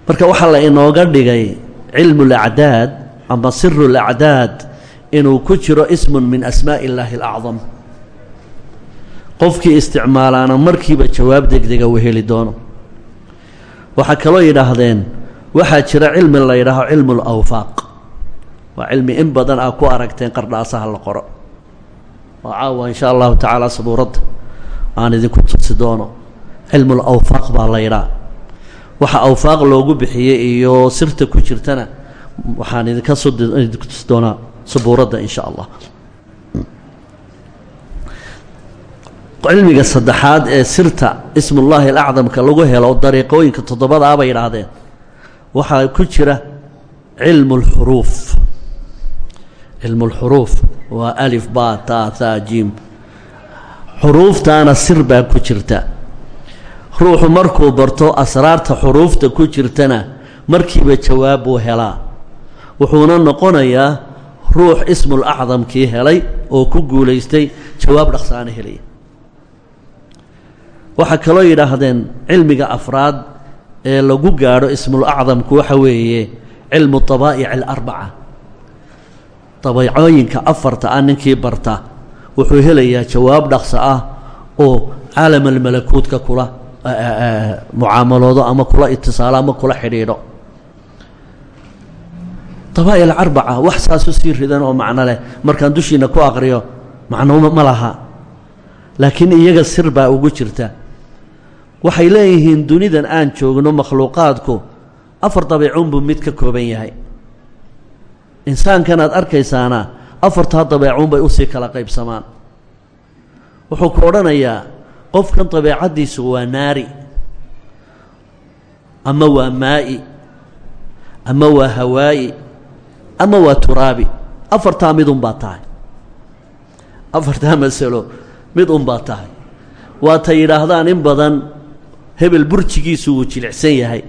Marka waxaa la inooga dhigay cilmu lacdaad ama siru lacdaad inuu ku jiro ismun min asmaa'i illaahi alacdam qofkii isticmaalaana markiiba jawaab degdega uu heli doono. Waxaa kaloo yidhaahdeen waxaa jira cilmi la yidhaaho cilmu lawfaaq waa cilmi in badan aa ku aragteen qardhaasaha la qoro. Oo caawa insha allahu tacaala sabuuradda aan idinku tusi doono. Cilmu lawfaaq baa la yidhaa. Waxa awfaaq loogu bixiyey iyo sirta ku jirtana waxaan idinka idinku tusi doonaa sabuuradda in sha allah cilmiga saddexaad ee sirta ismullaahi alacdamka lagu helo dariiqooyinka toddobadaa bay yidhaahdeen. Waxaa ku jira cilmu اlxuruuf cilmu اlxuruuf waa alif ba ta tha jim. Xuruuftaana sir baa ku jirta. Ruuxu markuu barto asraarta xuruufta ku jirtana markiiba jawaab buu helaa. Wuxuuna noqonayaa ruux ismul acdamkii helay oo ku guulaystay jawaab dhaqsaana helaya waxaa kaloo yidhaahdeen cilmiga afraad ee lagu gaadho ismul acdamku waxa weeye cilmu dabaa'ic alarbaca dabeecooyinka afarta ah ninkii barta wuxuu helayaa jawaab dhaqso ah oo caalamalmalakuudka kula mucaamaloodo ama kula itisaalo ama kula xidhiidho. Dabaa'ic alarbaca wax saasu sii oo macno leh. Markaan dushiina ku aqriyo macno ma laha. Laakiin iyaga sir baa ugu jirta waxay leeyihiin dunidan aan joogno makhluuqaadku afar dabeecunbuu mid ka kooban yahay. Insaankan aad arkaysaana afartaa dabeecunbay u sii kala qaybsamaan. Wuxuu ku odhanayaa qofkan dabeecaddiisu waa naari ama waa maa'i ama waa hawaa'i ama waa turaabi. Afartaa mid unbaa tahay. Afartaa masalo mid unbaa tahay. Waatay yidhaahdaan in badan hebel burjigiisu wuu jilicsan yahay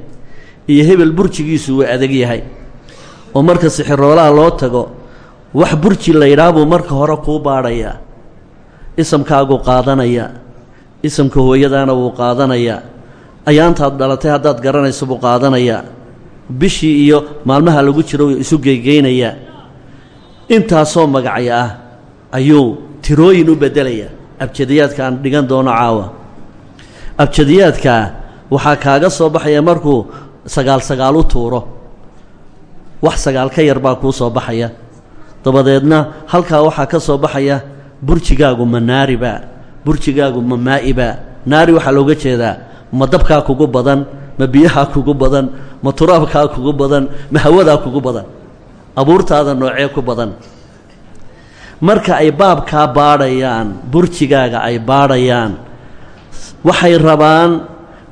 iyo hebel burjigiisu wuu adag yahay. oo marka sixiroolaha loo tago wax burji la yidhaah buu marka hore kuu baadhayaa isamkaaguu qaadanayaa isamka hooyadaana wuu qaadanayaa ayaantaad dhalatay haddaad garanayso buu qaadanayaa bishii iyo maalmaha lagu jiro wuu isu geygeynayaa intaasoo magacyo ah ayuu tirooyin u beddelaya. abjadiyaadka aan dhigan doono caawa abjadiyaadkaa waxaa kaaga soo baxaya markuu sagaal sagaal u tuuro. Wax sagaal ka yar baa kuu soo baxaya. Dabadeedna halkaa waxaa ka soo baxaya burjigaagu ma naariba burjigaagu ma maa'iba naari waxaa looga jeedaa ma dabkaa kugu badan ma biyahaa kugu badan ma turaabkaa kugu badan ma hawadaa kugu badan abuurtaada noocee ku badan. Marka ay baabkaa baadhayaan burjigaaga ay baadhayaan waxay rabaan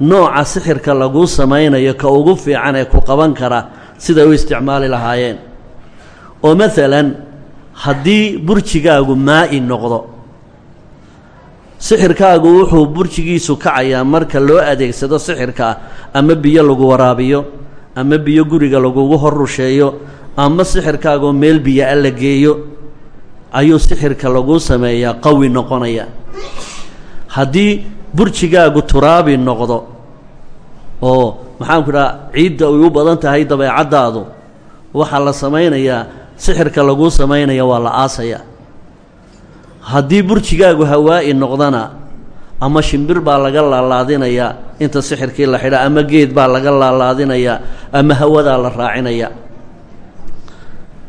nooca sixirka laguu samaynayo ka ugu fiican ee ku qaban kara siday u isticmaali lahaayeen. oo maalan haddii burjigaagu maa'i noqdo sixirkaagu wuxuu burjigiisu kacayaa marka loo adeegsado sixirka ama biyo lagu waraabiyo ama biyo guriga lagugu hor rusheeyo ama sixirkaagoo meel biyo la geeyo ayuu sixirka laguu sameeyaa qawi noqonaya haddii burjigaagu turaabi noqdo oo maxaanku dhaha ciidda ay u badan tahay dabeecaddaadu waxaa la samaynayaa sixirka laguu samaynaya waa la aasayaa haddii burjigaagu hawaa'i noqdana ama shimbir baa laga laalaadinayaa inta sixirkii la xidha ama geed baa laga laalaadinayaa ama hawadaa la raacinaya.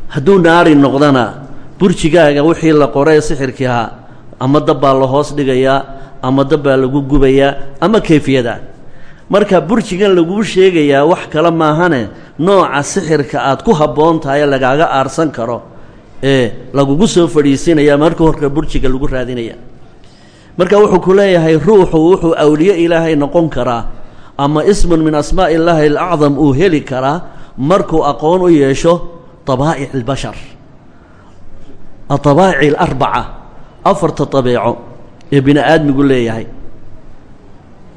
Hadduu naari noqdana burjigaaga wixii la qoree sixirkii ama dab baa la hoos dhigayaa ama dab baa lagu gubayaa ama kayfiyada. Marka burjigan laguu sheegayaa wax kale maahane nooca sixirka aad ku habboon tahay lagaaga aarsan karo ee lagugu soo fadhiisinaya marka horka burjiga lagu raadinaya. Marka wuxuu ku leeyahay ruuxu wuxuu awliye ilaahay noqon karaa ama ismun min asmaa'i illaahi alacdam uu heli karaa markuu aqoon u yeesho dabaa'ic albashar adabaa'ic alarbaca afarta dabeeco ee bini aadmigu leeyahay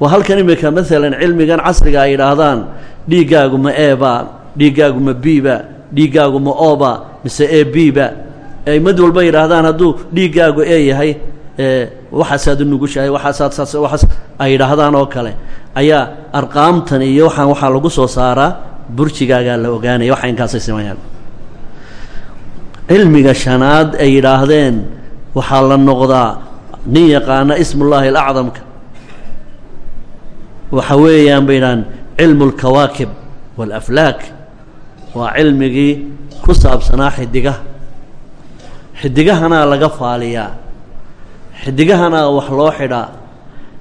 waa halkan imika maalan cilmigan casriga ay yidhaahdaan dhiiggaagu ma eebaa dhiiggaagu ma biiba dhiiggaagu ma ooba mise e biba mid walba yidhaahdaan hadduu dhiiggaagu ee yahay waxaasaad u nugushahay waxaasaad saas waaas ay yidhaahdaan oo kale. Ayaa arqaamtan iyo waxaan waxaa lagu soo saaraa burjigaagaa la ogaanaya waxa inkaasay sameeyaan. Cilmiga shanaad ay yidhaahdeen waxaa la noqdaa nin yaqaana ismullaahi alacdamka. Waxa weeyaan bay yidhahaan cilmu اlkawaakib wاlaflaak waa cilmigii ku saabsanaa xidigaha. Xidigahanaa laga faaliyaa. Xidigahanaa wax loo xidhaa.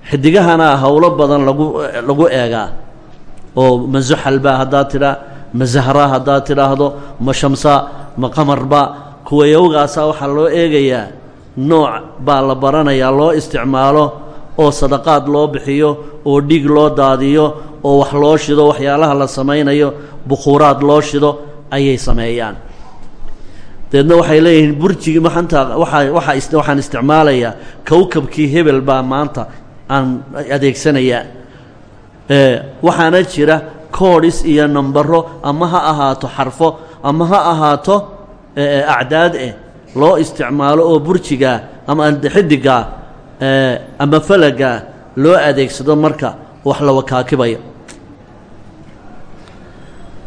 Xidigahanaa howlo badan lagu lagu eegaa. Oo ma zuxalba haddaad tidhaa ma zahra haddaad tidhaahdo ma shamsa ma qamarba kuwa waxaa loo eegayaa nooc baa la baranayaa loo isticmaalo oo sadaqaad loo bixiyo oo dhiig loo daadiyo oo wax loo shido waxyaalaha la samaynayo bukhuuraad loo shido ayay sameeyaan. Deedna waxay leeyihiin burjigii maxanta waaa waaa waxaan isticmaalayaa kowkabkii hebel baa maanta aan adeegsanayaa waxaana jira koodhis iyo nambaro ama ha ahaato xarfo ama ha ahaato acdaad eh loo isticmaalo oo burjigaa ama xidigaa ama falagaa loo adeegsado marka wax la wakaakibayo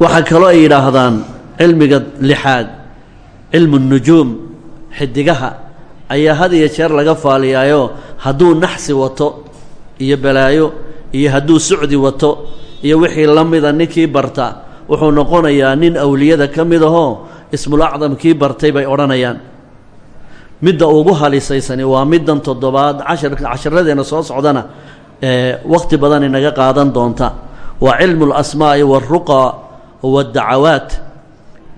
waxaa kaloo ay yidhaahdaan cilmiga lixaad cilmu nujuum xidigaha ayaa had iyo jeer laga faaliyaayo hadduu naxsi wato iyo balaayo iyo hadduu sucdi wato iyo wixii la mida ninkii barta wuxuu noqonayaa nin awliyada ka mid ahoo ismulacdam kii bartay bay odhanayaan midda ugu halisaysani waa middan toddobaad cashar casharadeenna soo socdana ee wakhti badan inaga qaadan doonta. Waa cilmu اlasmaa'i wاlruqa waaddacawaat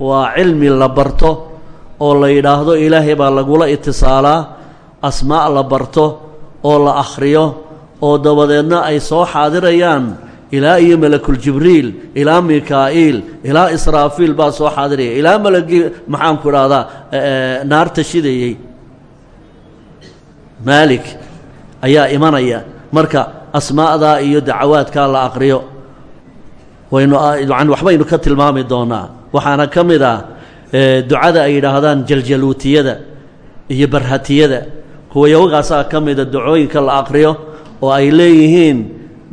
waa cilmi la barto oo la yidhaahdo ilaahay baa lagula itisaalaa. Asmaa' la barto oo la akhriyo oo dabadeedna ay soo xaadirayaan. Ilaa iyo malakuljibriil ilaa mikaa'iil ilaa israafiil baa soo xaadiraya. Ilaa malagii maxaanku idhahdaa naarta shidayey maalik ayaa imanaya. Marka asmaa'daa iyo dacawaadkaa la aqriyo waynu yani waxbaynu ka tilmaami doonaa. Waxaana ka mid ah ducada ay yidhaahdaan jaljaluutiyada iyo barhatiyada. Kuwa yowgaasaa ka mida ducooyinka la aqriyo oo ay leeyihiin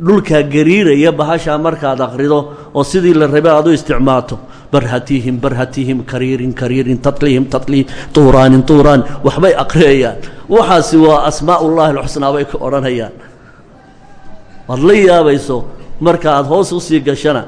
dhulkaa gariiraya bahashaa markaad aqrido oo sidii la rabay aad u isticmaalto barhatihim barhatihim kariirin kariirin tatlihim tatlihim tuuraanin tuuraan waxbay aqriyayaan waxaasi waa asmaa ullaahi alxusnaa bay ka odhanayaan. Waad la yaabayso marka aad hoos u sii gashana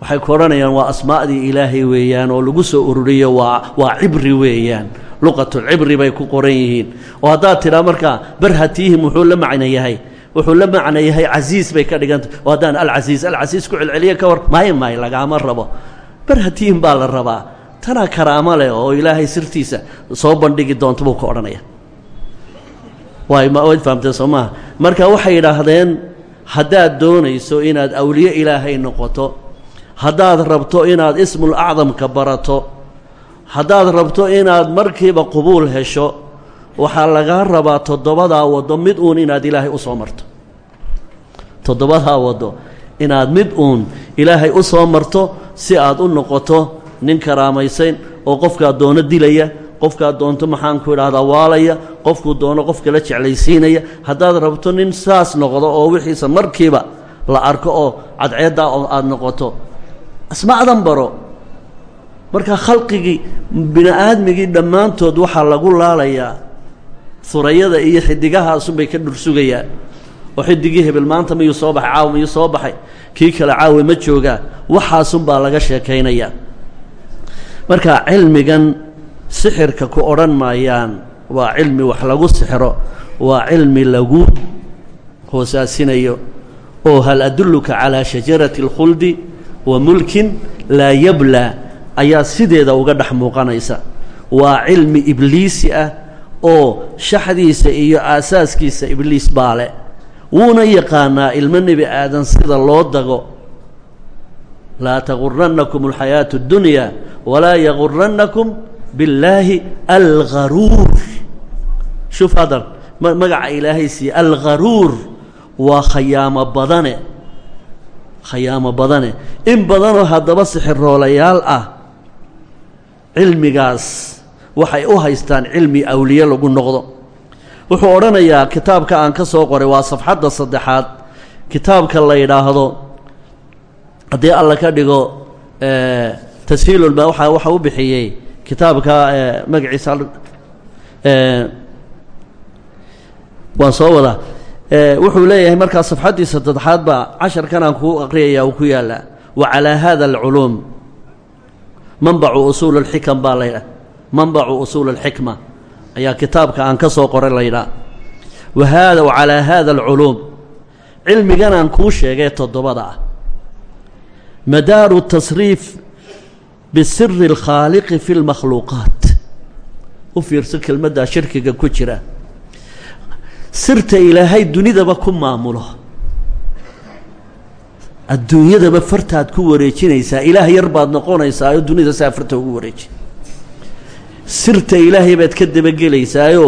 waxay ku odhanayaan waa asmaa'dii ilaahay weeyaan oo lagu soo ururiyo waa waa cibri weeyaan. Luqatulcibri bay ku qoran yihiin. Oo haddaad tidhaa markaa barhatihim wuxuu la macno yahay wuxuu la macno yahay casiis bay ka dhigantah oo haddaan alcasiis alcasiis ku celceliya ka war maay maay lagaama rabo barhatihim baa la rabaa tanaa karaamo leh oo ilaahay sirtiisa soo bandhigi doonta buu ka odhanaya fahamtee soo maaha? Marka waxay yidhaahdeen haddaad doonayso inaad awliye ilaahay noqoto haddaad rabto inaad ismul acdamka barato haddaad rabto inaad markiiba qubuul hesho waxaa lagaa rabaa toddobadaa waddo mid uun inaad ilaahay u soo marto. Toddobadaa waddo inaad mid uun ilaahay u soo marto si aad u noqoto nin karaamaysayn oo qofkaad doono dilaya qofkaad doonto maxaanku idhahdaa waalaya qofkuu doono qof kala jeclaysiinaya haddaad rabto nin saas noqdo oo wixiisa markiiba la arko oo cadceeddaa oo aada noqoto asmacdan baro. Marka khalqigii bini aadmigii dhammaantood waxaa lagu laalayaa hurayada iyo xidigahaasunbay ka dhursugayaan oo xidigii hebel maanta miyuu soo baxay caawa miyuu soo baxay? Kii kale caawa ma joogaa. Waxaasunbaa laga sheekaynayaa marka cilmigan sixirka ku odhan maayaan waa cilmi wax lagu sixiro waa cilmi lagu hoosaasinayo oo hal adulluka calaa shajarati اlkhuldi wa mulkin laa yablaa ayaa sideeda uga dhex muuqanaysa. Waa cilmi ibliisi ah oo shaxdiisa iyo aasaaskiisa ibliis baa leh wuuna yaqaanaa ilmo nebi aadan sida loo dago. Laa tagurannakum alxayaatu اddunya walaa yagurannakum billaahi algharuur. Shuf hadal magaca ilaahay siiye algharuur waa khayaamo badane khayaamo badane. In badanoo haddaba sixiroolayaal ah cilmigaas waxay u haystaan cilmi awliye lagu noqdo wuxuu odhanayaa kitaabka aan ka soo qoray waa safxadda saddexaad. Kitaabka la yidhaahdo haddii alla ka dhigo tashiilulma waa waxa u bixiyey kitaabka magaciisa waan soo wadaa. Wuxuu leeyahay markaa safxaddii saddexaad baa casharkan aan kuu aqriyaya uu ku yaallaa. Wa calaa hada alculuum. Manbacu usuul اlxikam baa laydhah manbacu usuul اlxikma ayaa kitaabka aan ka soo qoray laydhaa wa haada wa calaa hada alculuum. Cilmigan aan kuu sheegay toddobada ah. Madaaru tasriif bisiri اlkhaaliqi fi اlmakhluuqaat u fiirso kelmaddaa shirkiga ku jira. Sirta ilaahay dunidaba ku maamulo. Adduunyadaba fartaad ku wareejinaysaa. Ilaah yar baad noqonaysaa oo dunida saa farta ugu wareeji sirta ilaahay baad ka dabagelaysaayo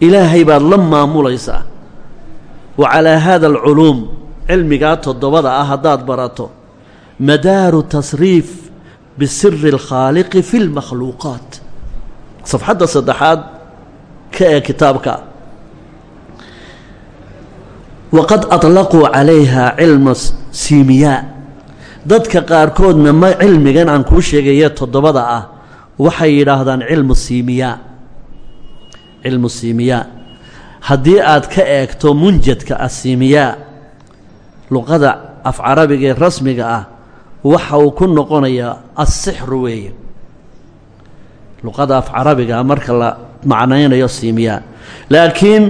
ilaahay baad la maamulaysaa. Wa calaa haada alculuum cilmigaa toddobada ah haddaad barato madaaru tasriif bisiri alkhaaliqi fi lmakhluuqaat safxadda saddexaad ka ee kitaabka. Waqad aطlaquu calayha cilma siimiyaa dadka qaarkoodna ma cilmigan aan kuu sheegaye toddobada ah waxay yidhaahdaan cilmu siimiyaa cilmu siimiyaa haddii aad ka eegto munjadka asiimiyaa luqada af carabiga ee rasmiga ah waxa uu ku noqonayaa assixru weeye. Luqada af carabiga ah marka la macnaynayo siimiyaa laakiin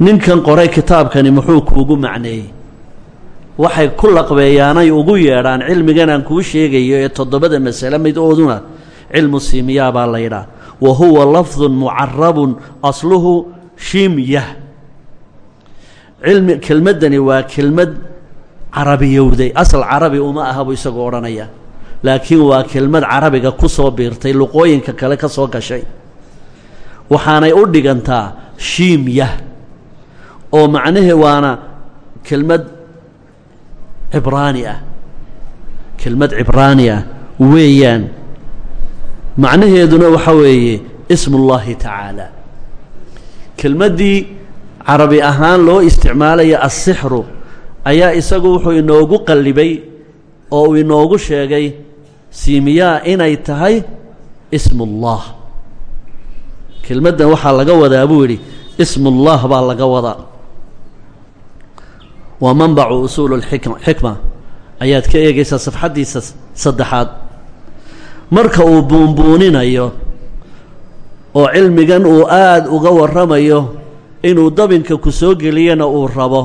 ninkan qoray kitaabkani muxuu kuugu macneeyey? Waxay ku laqbeeyaanay ugu yeedhaan cilmigan aan kuu sheegayo ee toddobada masale midooduna cilmu siimiyaa baa la yidhaah wa huwa lafdun mucarabun asluhu shimyah cilmi kelmaddani waa kelmad carabiyowday. Asal carabi uma aha buu isagoo odhanaya laakiin waa kelmad carabiga ku soo biirtay luqooyinka kale ka soo gashay. Waxaanay u dhigantaa shiimyah oo macnahee waana kelmad cibraani ah. Kelmad cibraani ah. Weeyaan macnaheeduna waxa weeye ismu اllahi tacaala. Kelmaddii carabi ahaan loo isticmaalaya assixru ayaa isagu wuxuu inoogu qallibay oo uu inoogu sheegay siimiyaa inay tahay ismullah. Kelmaddan waxaa laga wadaa buu yidhi ismullah baa laga wadaa. Waa manbacu usuul xikma ayaad ka eegaysaa safxaddiisa saddexaad marka uu buunbuuninayo oo cilmigan uu aada uga warramayo inuu dabinka ku soo geliyana uu rabo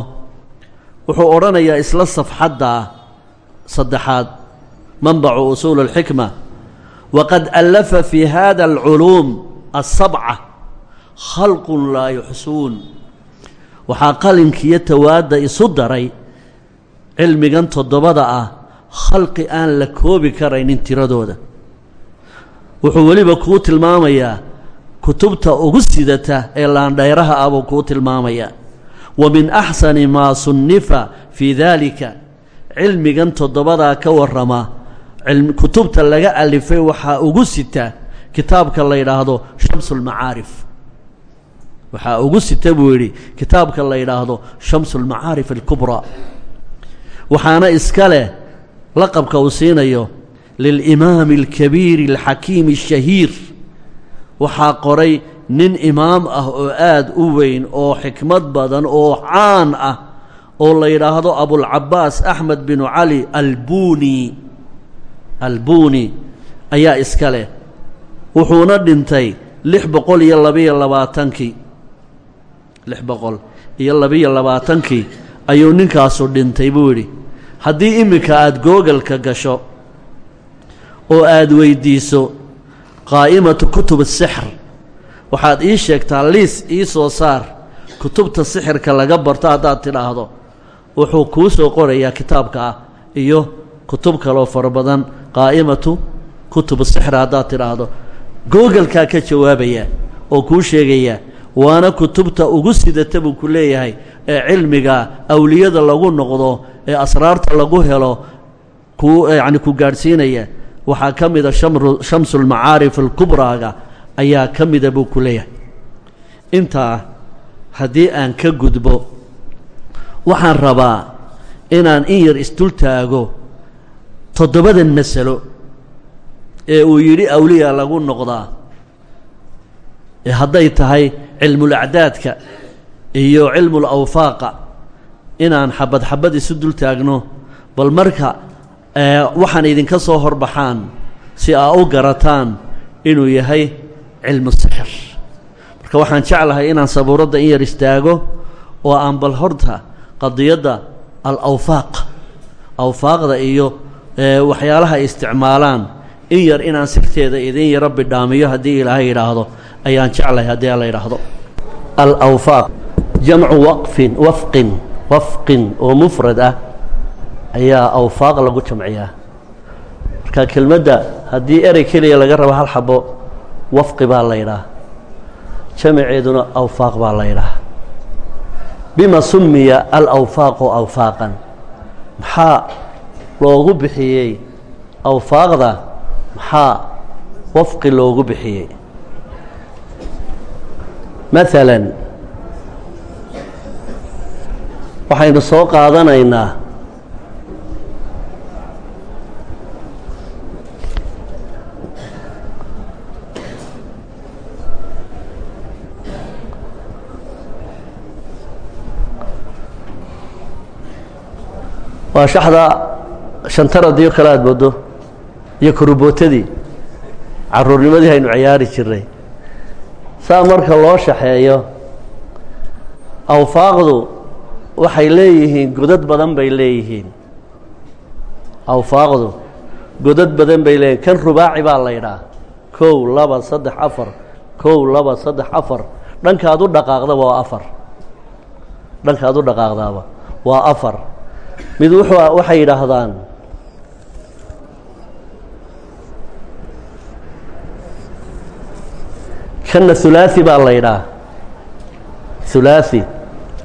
wuxuu odhanayaa isla safxaddaa saddexaad manbacu usuul اlxikma waqad allafa fi hada alculuum asabca khalqun laa yuxsuun. Waxaa qalinkiiyo tawaadda isu daray cilmigan toddobada ah khalqi aan la koobi karaynin tiradooda wuxuu weliba kuu tilmaamayaa kutubta ugu sidata ee laandhayraha ah buu kuu tilmaamayaa. Wa min axsani maa sunnifa fii daalika cilmigan toddobadaa ka warrama kutubta laga alifay waxaa ugu sita kitaabka la yidhaahdo shamsu lmacaarif waxaa ugu sita buu yidhi kitaabka la yidhaahdo shamsu lmacaarif alkubraa waxaana iska leh laqabka uu siinayo lilimaami alkabiiri alxakiimi ashahiir waxaa qoray nin imaam ah oo aad u weyn oo xikmad badan oo caan ah oo la yidhaahdo abulcabaas axmed binu cali albuni albuni ayaa iska leh wuxuuna dhintay lix boqol iyo labiyo labaatankii lix boqol iyo labiyo labaatankii ayuu ninkaasu dhintay buu yidhi haddii iminka aada googalka gasho oo aada weydiiso. Qaa'imatu kutub asixr waxaad ii sheegtaa liis ii soo saar. Kutubta sixirka laga barto haddaad tidhaahdo. Wuxuu kuu soo qorayaa kitaabka ah iyo kutub kaloo fara badan. Qaa'imatu kutub sixr haddaad tidhaahdo. Googalkaa ka jawaabaya oo kuu sheegaya waana kutubta ugu sidata buu ku leeyahay ee cilmiga awliyada lagu noqdo ee asraarta lagu helo ku yacni ku gaadhsiinaya waxaa ka mida shamsulmacaarif alkubraaga ayaa ka mida buu ku leeyahay. Intaa haddii aan ka gudbo waxaan rabaa inaan in yar isdul taago toddobadan masalo ee uu yidhi awliya lagu noqdaa. Ee hadday tahay cilmulacdaadka iyo cilmul awfaaqa inaan xabad xabad isu dul taagno bal marka waxaan idinka soo horbaxaan si aa u garataan inuu yahay cilmu sixir. Marka waxaan jeclahay inaan sabuuradda in yar istaago oo aan bal horta qadiyadda al awfaaq awfaaqda iyo waxyaalaha ay isticmaalaan in yar inaan sirteeda idin yaro bidhaamiyo haddii ilaahay yidhaahdo ayaan jeclahay haddii alla yidhaahdo. Al awfaaq jamcu waqfin wafqin wafqin oo mufrad ah ayaa awfaaq lagu jamciyaa. Marka kelmadda haddii erey keliya laga rabo hal xabo wafqi baa la ydhaah jamaceeduna awfaaq baa la ydhaah bima sumiya alawfaaqu awfaaqan. Maxaa loogu bixiyey awfaaqda? Maxaa wafqi loogu bixiyey? Maalan waxaynu soo qaadanaynaa waa shaxda shantaradii kale aad moodo iyo kurubootadii. Caruurnimadii haynu ciyaari jirnay saa marka loo shaxeeyo awfaaqdu waxay leeyihiin godad badan bay leeyihiin. Awfaaqdu godad badan bay leeyihiin kan rubaaci baa la ydhaah kow laba saddex afar. Kow laba saddex afar. Dhankaad u dhaqaaqdaba waa afar. Dhankaad u dhaqaaqdaaba waa afar mid waxay yidhaahdaan kanna hulaaثi baa la ydhaa hulaaثi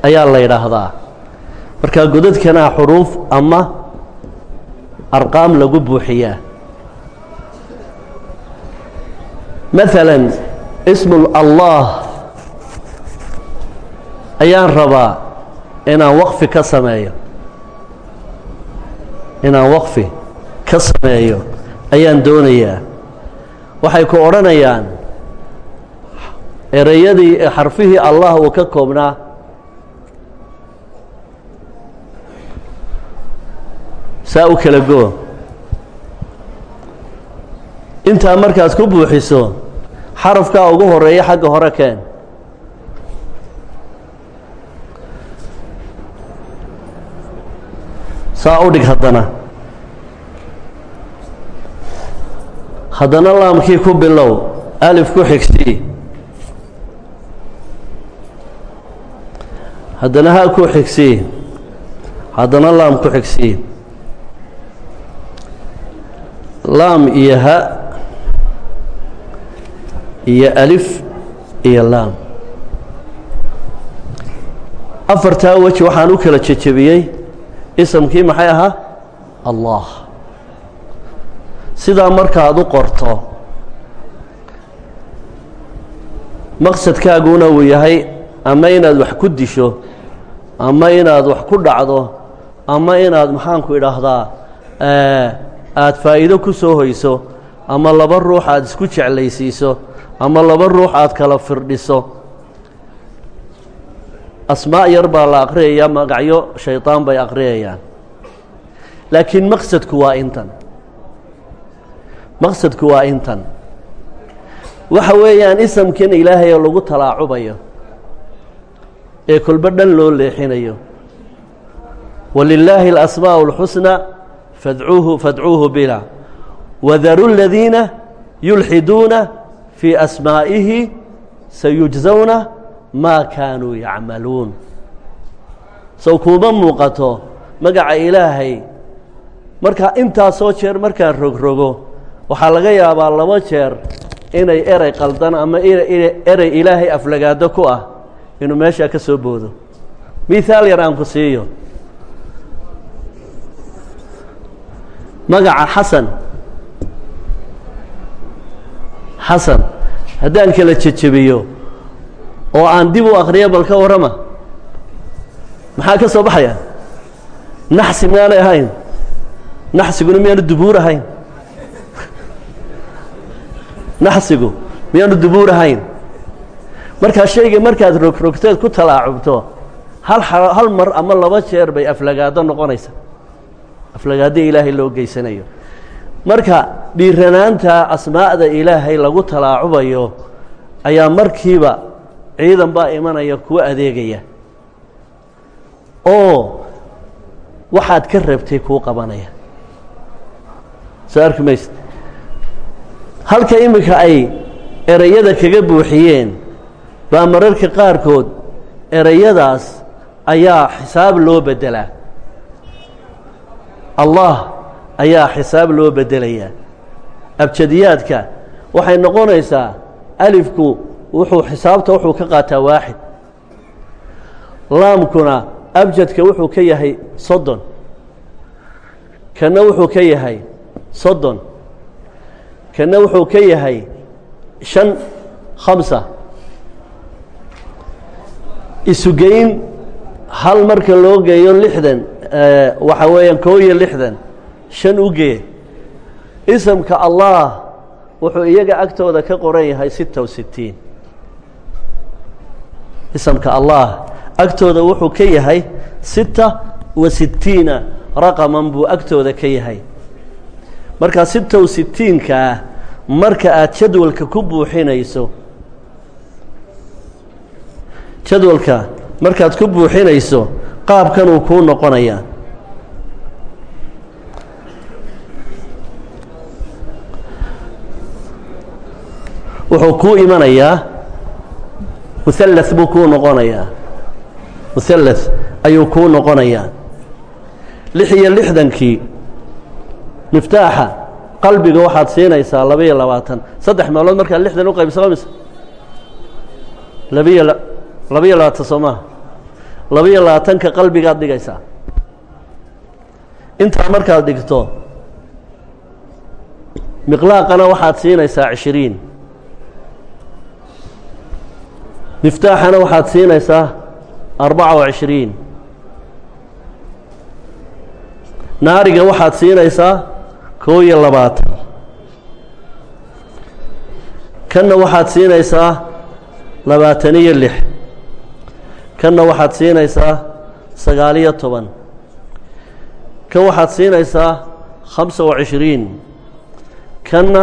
ayaa la ydhaahdaa markaa godadkanaa xuruuf ama arqaam lagu buuxiyaa. Maala ismu allah ayaan rabaa inaan waqfi ka sameeyo inaan waqfi ka sameeyo ayaan doonayaa. Waxay ku odhanayaan ereyadii xarfihii allah uu ka koobnaa. Saa u kala goo intaa markaad ku buuxiso xarafkaa ugu horreeya xagga hore keen saa u dhig haddana. Haddana laamkii ku bilow alif ku xigsii haddana ha ku xigsii haddana laam ku xigsii laam iyo ha iyo alif iyo laam. Afartaa weji waxaan u kala jejebiyey isamkii maxay ahaa? Allah. Sidaa markaad u qorto maqsadkaaguna uu yahay ama inaad wax ku disho ama inaad wax ku dhacdo ama inaad maxaanku idhaahdaa aad faa'iido ku soo hoyso ama laba ruux aad isku jeclaysiiso ama laba ruux aad kala firdhiso asmaa yar baa la aqriyayaa magacyo shaydaan bay aqriyayaan laakiin maqsadku waa intan maqsadku waa intan waxa weeyaan isamkan ilaahay oo lagu talaacubayo ee kolba dhan loo leexinayo walilaahi اlasmaaء اlxusnى fadcuuhu fadcuuhu bila wadaru اladiina yulxiduuna fii asmaa'ihi sayujزawna maa kaanuu yacmaluun. Sow kuuma muuqato magaca ilaahay markaa intaasoo jeer markaan rogrogo waxaa laga yaabaa laba jeer inay erey qaldan ama erey ilaahay aflagaado ku ah inuu meeshaa ka soo boodo. Mihaal yar aan ku siiyo. Magaca xasan. Xasan haddaan kala jejebiyo oo aan dib u akriyo bal ka warrama. Maxaa ka soo baxaya? Naxsi miyaanay ahayn. Naxsiguna miyaanu dubuur ahayn. Naxsigu miyaanu dubuur ahayn. Markaa shayga markaad rogrogteed ku talaacubto hal hal mar ama laba jeer bay aflagaado noqonaysa. Aflagaado ilaahay loo geysanayo. Marka dhiiranaanta asmaa'da ilaahay lagu talaacubayo ayaa markiiba ciidan baa imanaya kuwa adeegaya. Oo waxaad ka rabtay kuu qabanaya. Soo arki mayse halka iminka ay ereyada kaga buuxiyeen baa mararka qaarkood ereyadaas ayaa xisaab loo beddelaa. Allah ayaa xisaab loo beddelayaa. Abjadiyaadka waxay noqonaysaa alifku wuxuu xisaabta wuxuu ka qaataa waaxid. Laamkuna abjadka wuxuu ka yahay soddon. Kanna wuxuu ka yahay soddon. Kanna wuxuu ka yahay shan khamsa. Isugeyn hal marka loo geeyo lixdan waxaa weeyaan koo iyo lixdan shan u gee. Isamka allah wuxuu iyaga agtooda ka qoran yahay sita و isamka allah. Agtooda wuxuu ka yahay sita wa sitiina raqaman buu agtooda ka yahay. Markaa sita و sitiinkaa marka aad jadwalka ku buuxinayso jadwalka markaad ku buuxinayso qaabkanuu kuu noqonayaa wuxuu kuu imanayaa muhallaث buu kuu noqonayaa. Muhallaث ayuu kuu noqonayaa. Lix iyo lixdankii miftaaxa qalbiga waxaad siinaysaa laba-iyo labaatan. Saddex meelood markaad lixdan u qaybso mise labiyo laba-iyo labaatan soo maaha laba-iyo labaatanka qalbigaad dhigaysaa. Intaa markaad dhigto miqlaaqana waxaad siinaysaa cishiriin miftaaxana waxaad siinaysaa arbaca wa cishriin. Naariga waxaad siinaysaa koo iyo labaatan. Kanna waxaad siinaysaa labaatan iyo lix. Kanna waxaad siinaysaa sagaaliyo toban. Kan waxaad siinaysaa khamsa wa cishriin. Kanna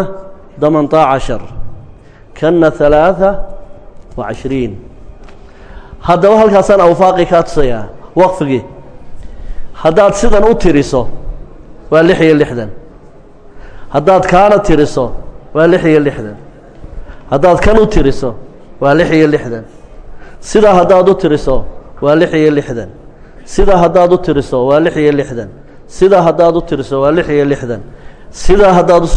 damantaa cashar. Kanna halaaa wa cishriin haddaba halkaasaan awfaaqii kaa tusayaa waqfigii haddaad sidan u tiriso waa lix iyo lixdan haddaad kaana tiriso waa lix iyo lixdan haddaad kan u tiriso waa lix iyo lixdan sidaa haddaad u tiriso waa lix iyo lixdan sidaa haddaad u tiriso waa lix iyo lixdan sidaa haddaad u tiriso waa lix iyo lixdan sidaa haddaad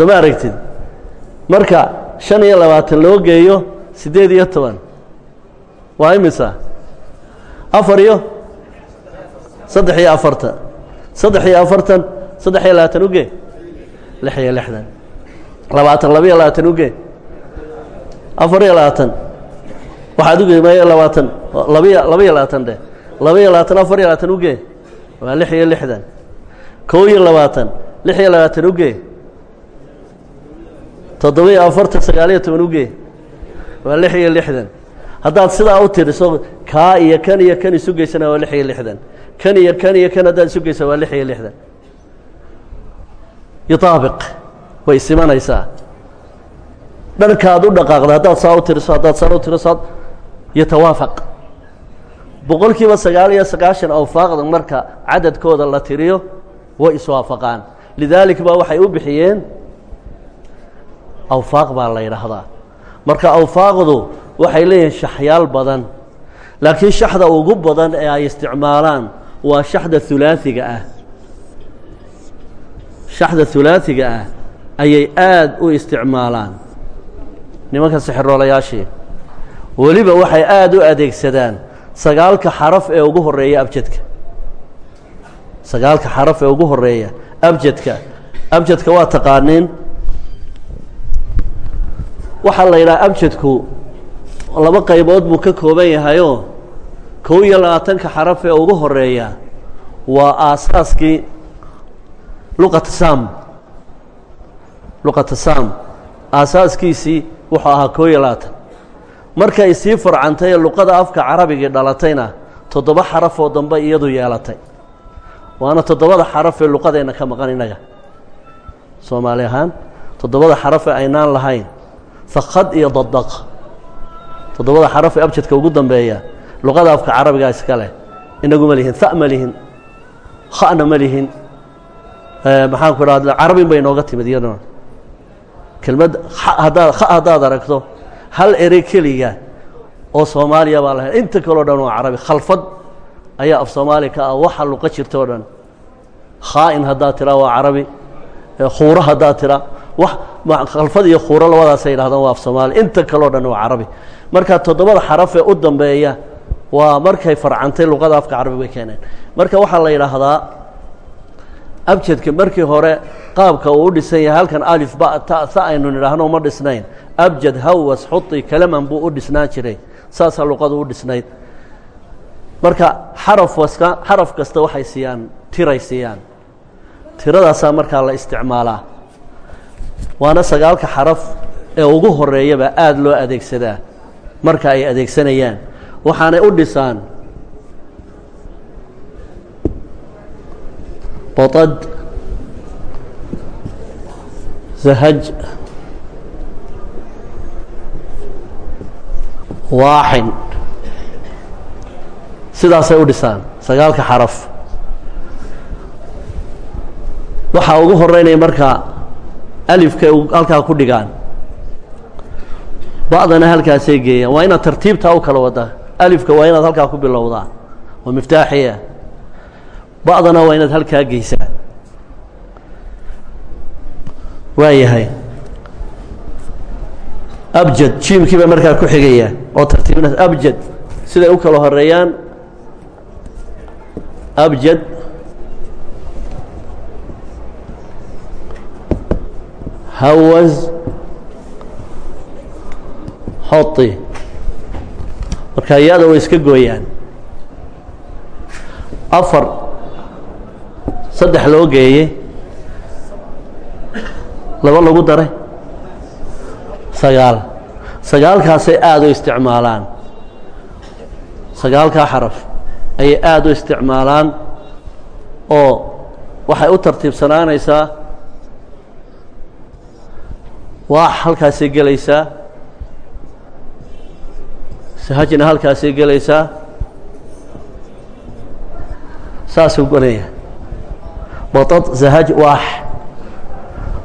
soo ma aragtid? Marka shan iyo labaatan loo geeyo siddeed iyo toban. Waa imisa? Afar iyo? Saddex iyo afartan saddex iyo afartan saddex iyo labaatan uge lix iyo lixdan. Labaatan laba iyo labaatan uge afar iyo labaatan. Waxaad uge mayo labaatan? Labaiyo laba iyo labaatan de laba iyo labaatan afar iyo labaatan uge waa lix iyo lixdan. Kow iyo labaatan lix iyo labaatan uge toddoba iyo afartan sagaal iyo toban uge waa lix iyo lixdan. Haddaad sidaa u tiriso kaa iyo kan iyo kan isu geysana waa lix iyo lixdan. Kan iyo kan iyo kan haddaad isu geysa waa lix iyo lixdan. Yutaabiq. Way isimanaysaa dhankaad u dhaqaaqda haddaad saa u tiriso haddaad saa u tiriso yatawaafaq. Boqol kiiba sagaal iyo sagaashan awfaaqda marka cadadkooda la tiriyo way iswaafaqaan lidaalik ba waxay u bixiyeen awfaaq baa la yidhaahdaa. Marka awfaaqdu waxay leeyihiin shaxyaal badan laakiin shaxda ugu badan ee ay isticmaalaan waa shaxda hulaasiga ah. Shaxda hulaasiga ah ayay aad u isticmaalaan. Nimanka sixiroolayaashii weliba waxay aad u adeegsadaan sagaalka xaraf ee ugu horreeya abjadka. Sagaalka xaraf ee ugu horreeya abjadka. Abjadka waa taqaaniin waxaa la yidhaha abjadku laba qaybood buu ka kooban yahayoo kow iyo labaatanka xaraf ee ugu horreeya waa aasaaskii luqata sam luqata sam aasaaskiisii wuxuu ahaa koo iyo labaatan. Markay sii farcantay ee luqada afka carabigii dhalatayna toddoba xaraf oo dambe iyadu yeelatay. Waana toddobada xaraf ee luqadeenna ka maqan innaga soomaali ahaan toddobada xaraf ee aynaan lahayn fakad iyo dadaq toddobada xaraf ee abjadka ugu dambeeya luqada afka carabigaa iska leh inagu ma lihin ha ma lihin khana ma lihin. Maxaan ku idhahda carabin bay nooga timid iyaduna. Kelmad haddaad kha haddaad aragto hal erey keliga oo soomaaliya baa lahayn inta kaleo dhan waa carabi. Khalfad ayaa af soomaali ka ah waxa luqa jirta o dhan khaa'in haddaad tiraa waa carabi khuuro haddaad tiraa wax khalfad iyo khuuro labadaasay yidhahdaan waa af soomaali. Inta kaleo dhan waa carabi. Marka toddobada xaraf ee u dambeeya waa markay farcantay luqada afka carabi bay keeneen. Marka waxaa la yidhaahdaa abjadka markii hore qaabka uu u dhisan yahay halkan alif ba ta sa aynu nidhaahno uma dhisnayn. Abjad hawas xuti kalaman buu u dhisnaan jiray. Saasaa luqadu u dhisnayd. Marka xaraf waska xaraf kasta waxay siiyaan tiray siiyaan. Tiradaasaa markaa la isticmaalaa waana sagaalka xaraf ee ugu horeeyaba aada loo adeegsadaa marka ay adeegsanayaan. Waxaanay u dhisaan boطad zahaj waaxin. Sidaasay u dhisaan sagaalka xaraf. Waxaa ugu horeynaya marka alifkay halkaa ku dhigaan. Ba'dana halkaasay geeyaan. Waa inaad tartiibtaa u kala waddaa alifka waa inaad halkaa ku bilowdaa. Oo miftaaxiya. Ba'dana waa inaad halkaa geysaa. Waa yahay. Abjad jiimkii baa markaa ku xigaya oo tartiibinaas abjad. Siday u kala horeeyaan. Abjad hawaz xoti marka iyada way iska gooyaan afar saddex loo geeyey laba lagu daray sagaal sagaalkaasay aada u isticmaalaan sagaalkaa xaraf ayay aada u isticmaalaan oo waxay u tartiibsanaanaysaa waax halkaasay gelaysaa sahajna halkaasay gelaysaa saasuu gelaya baطad zahaj waax.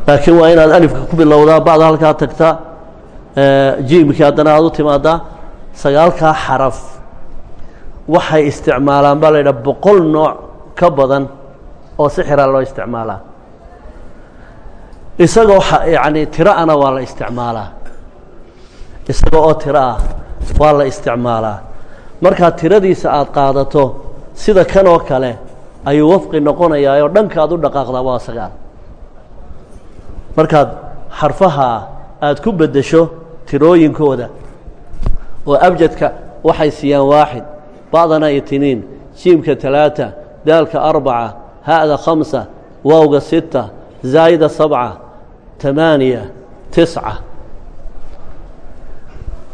Laakiin waa inaad alifka ku bilowdaa bacda halkaa tagta jiimkii haddana aad u timaadaa sagaalkaa xaraf. Waxay isticmaalaan baa la yidhaha boqol nooc ka badan oo sixira loo isticmaalaa isagoo yani tiro-ana waa la isticmaalaa isaga oo tiro ah waa la isticmaalaa markaad tiradiisa aad qaadato sida kan oo kale ayuu wafqi noqonayaa oo dhanka aad u dhaqaaqdaa waa sagaal markaad xarfaha aad ku beddesho tirooyinkooda oo abjadka waxay siiyaan waaxid ba'dana itiniin jiimka talaata daalka arbaca ha'da khamsa waawga sita zaa'ida sabca tamaaniya tisca.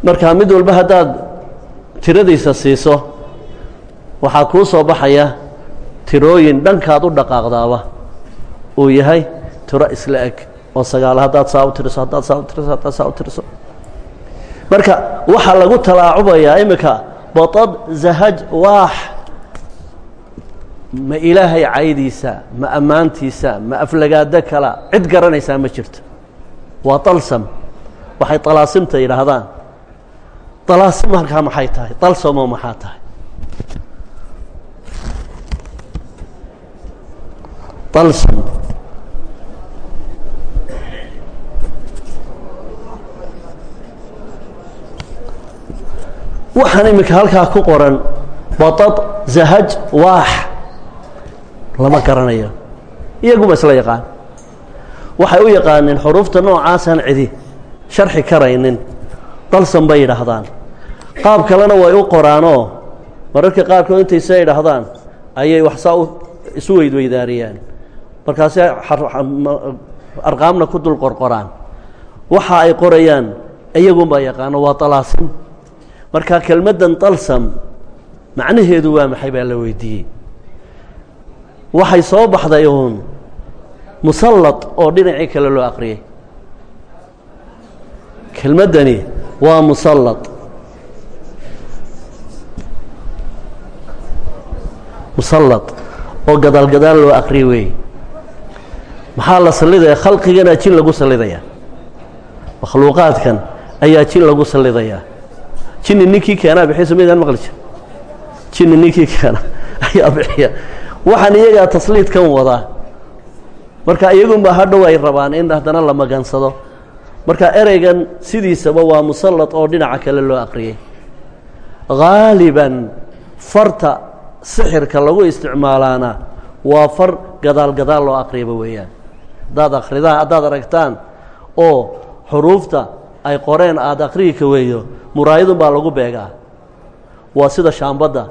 Markaa mid walba haddaad tiradiisa siiso waxaa kuu soo baxaya tirooyin dhankaad u dhaqaaqdaaba uu yahay tiro isla eg oo sagaal haddaad saa u tiriso haddaad saa u tiriso haddaad saa u tiriso. Marka waxaa lagu talaacubayaa iminka baطad zahaj waax ma ilaahay caydiisa ma ammaantiisa ma aflagaado kala cid garanaysaa ma jirto. Waa dalsam waxay dalaasimta yidhaahdaan. Dalaasim halkaa maxay tahay? Dalsamo maxaa tahay? Dalsam waxaan iminka halkaa ku qoran baطad zahaj waax lama garanayo. Iyaguma isla yaqaan. Waxay u yaqaaneen xuruufta noocaasaan cidi sharxi karaynin dalsan bay yidhaahdaan. Qaab kalena way u qoraanoo mararka qaarkood intay sa yidhaahdaan ayay waxsaa isu weydweydaariyaan markaase arqaamna ku dul qorqoraan. Waxa ay qorayaan iyagunbaa yaqaano waa dalaasim marka kelmaddan dalsam macnaheedu waa maxay baa la weydiiyey waxay soo baxday uun musallad oo dhinacii kale loo aqriyey kelmaddani waa musallad musallad oo gadaal loo aqriye weey. Maxaa la sallidaya? Khalqigana jin lagu sallidaya. Makhluuqaadkan ayaa jin lagu sallidayaa jinni ninkii keenaa bixiisa maydaan maqli jir jinni ninkii keena ayaa bixiya waxaan iyagaa tasliidkan wadaa. Marka iyagunba hadhow ay rabaan in haddana la magansado. Marka ereygan sidiisaba waa musallad oo dhinaca kale loo aqriyey haaliban farta sixirka lagu isticmaalaana waa far gadaal gadaal loo aqriyaba weeyaan. Haddaad akridaan haddaad aragtaan oo xuruufta ay qoreen aada aqriyi ka weeyo muraayadun baa lagu beegaa. Waa sida shaambadda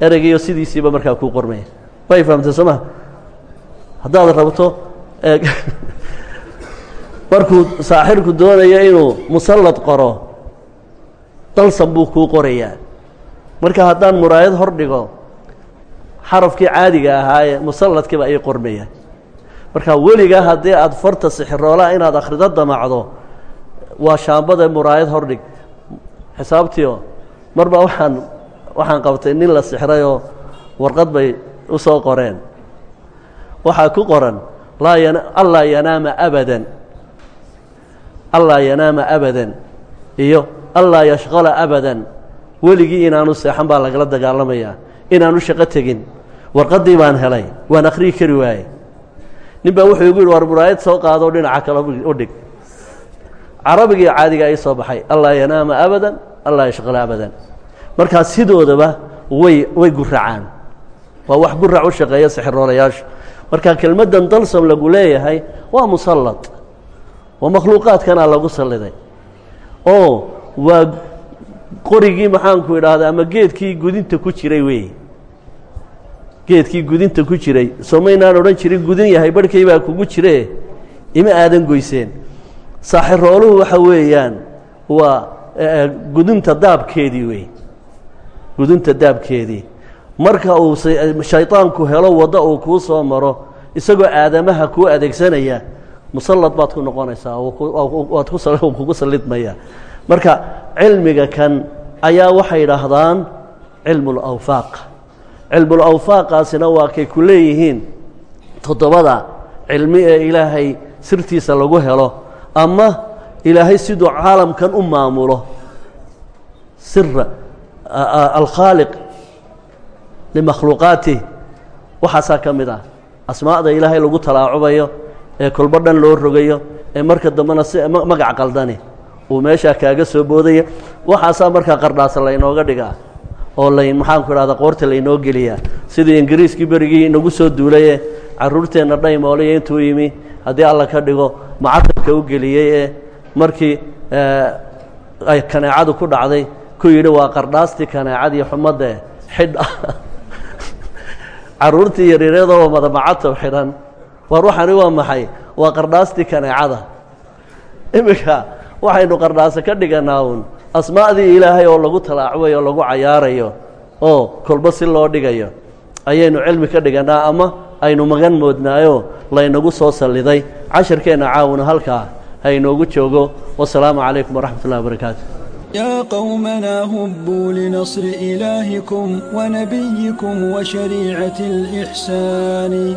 ereygiiyo sidiisiiba markaa kuu qormaya way fahamtee soo ma? Haddaad rabto markuu saaxirku doonayo inuu musallad qoro dalsan buu kuu qorayaa. Marka haddaan muraayad hor dhigo xarafkii caadiga ahaayee musalladkiiba ay qormayaan marka weligaa haddii aad farta sixiroolaha inaad akhrido damacdo waa shaambada muraayad hor dhig. Xisaabtiio mar baa waxaan waxaan qabtay nin la sixrayoo warqad bay u soo qoreen. Waxaa ku qoran allaa yanaama abadan. Allaa yanaama abadan. Iyo allaa yashqala abadan. Weligii inaanu seexan baa lagala dagaalamayaa inaanu shaqo tegin. Warqaddii baan helay waan akhriyi kari waaye nin baa wuxuu igu yidhi war muraayad soo qaadoo dhinaca kale u dhig. Carabigii caadiga ay soo baxay allaa yanaama abadan allaa yashqala abadan. Markaa sidoodaba way way guracaan waa wax gurac u shaqeeya sixiroolayaashu marka kelmaddan dalsam lagu leeyahay waa musallad. Oo makhluuqaadkanaa lagu salliday. Oo waa qorigii maxaanku idhaahda ama geedkii gudinta ku jiray weeye geedkii gudinta ku jiray. Soo maynaan odhan jirin gudin yahay barhkay baa kugu jire. Ima aadan goyseen. Saaxirooluhu waxa weeyaan waa gudinta daabkeedii wey. Gudinta daabkeedii marka uu shayطaanku helo waddo uu kuu soo maro isagoo aadamaha kuu adeegsanaya musallad baad ku noqonaysaa waad kugu sallidmaya. Marka cilmiga kan ayaa waxay idhaahdaan cilmu اlawfaaq cilmulawfaaqaasina waa kay ku leeyihiin toddobada cilmi ee ilaahay sirtiisa lagu helo ama ilaahay siduu caalamkan u maamulo. Sira alkhaaliq limakhluuqaatih waxaasaa ka mid ah asmaa'da ilaahay lagu talaacubayo ee kolbo dhan loo rogayo ee marka dambena si magac qaldani uu meeshaa kaaga soo boodaya waxaasaa markaa qardhaasa laynooga dhigaa oo layn maxaanku idhahda qoorta laynoo geliyaa sidii ingiriiskii berigii inagu soo duulaye carruurteenna dhaymooliya intuu yimi haddii alla ka dhigo macatabka u geliyey ee markii ay kaneecadu ku dhacday ku yidhi waa qardhaastii kaneecadii xumadda xidh yaryaryaedoo mada macatab xidhan. War waxani waa maxay? Waa qardhaastii kaneecada. Iminka waxaynu qardhaasa ka dhiganaa uun. Asmaa'dii ilaahay oo lagu talaacwayo lagu cayaarayo oo kolbo si loo dhigayo ayaynu cilmi ka dhigannaa ama aynu magan moodnaayo laynagu soo salliday casharkeenna caawuna halkaa ha inoogu joogo. Wasalaamu calaykum waraxmat ullahi wabarakaatu يا قومنا هبوا لنصر إلهكم ونبيكم وشريعة الإحسان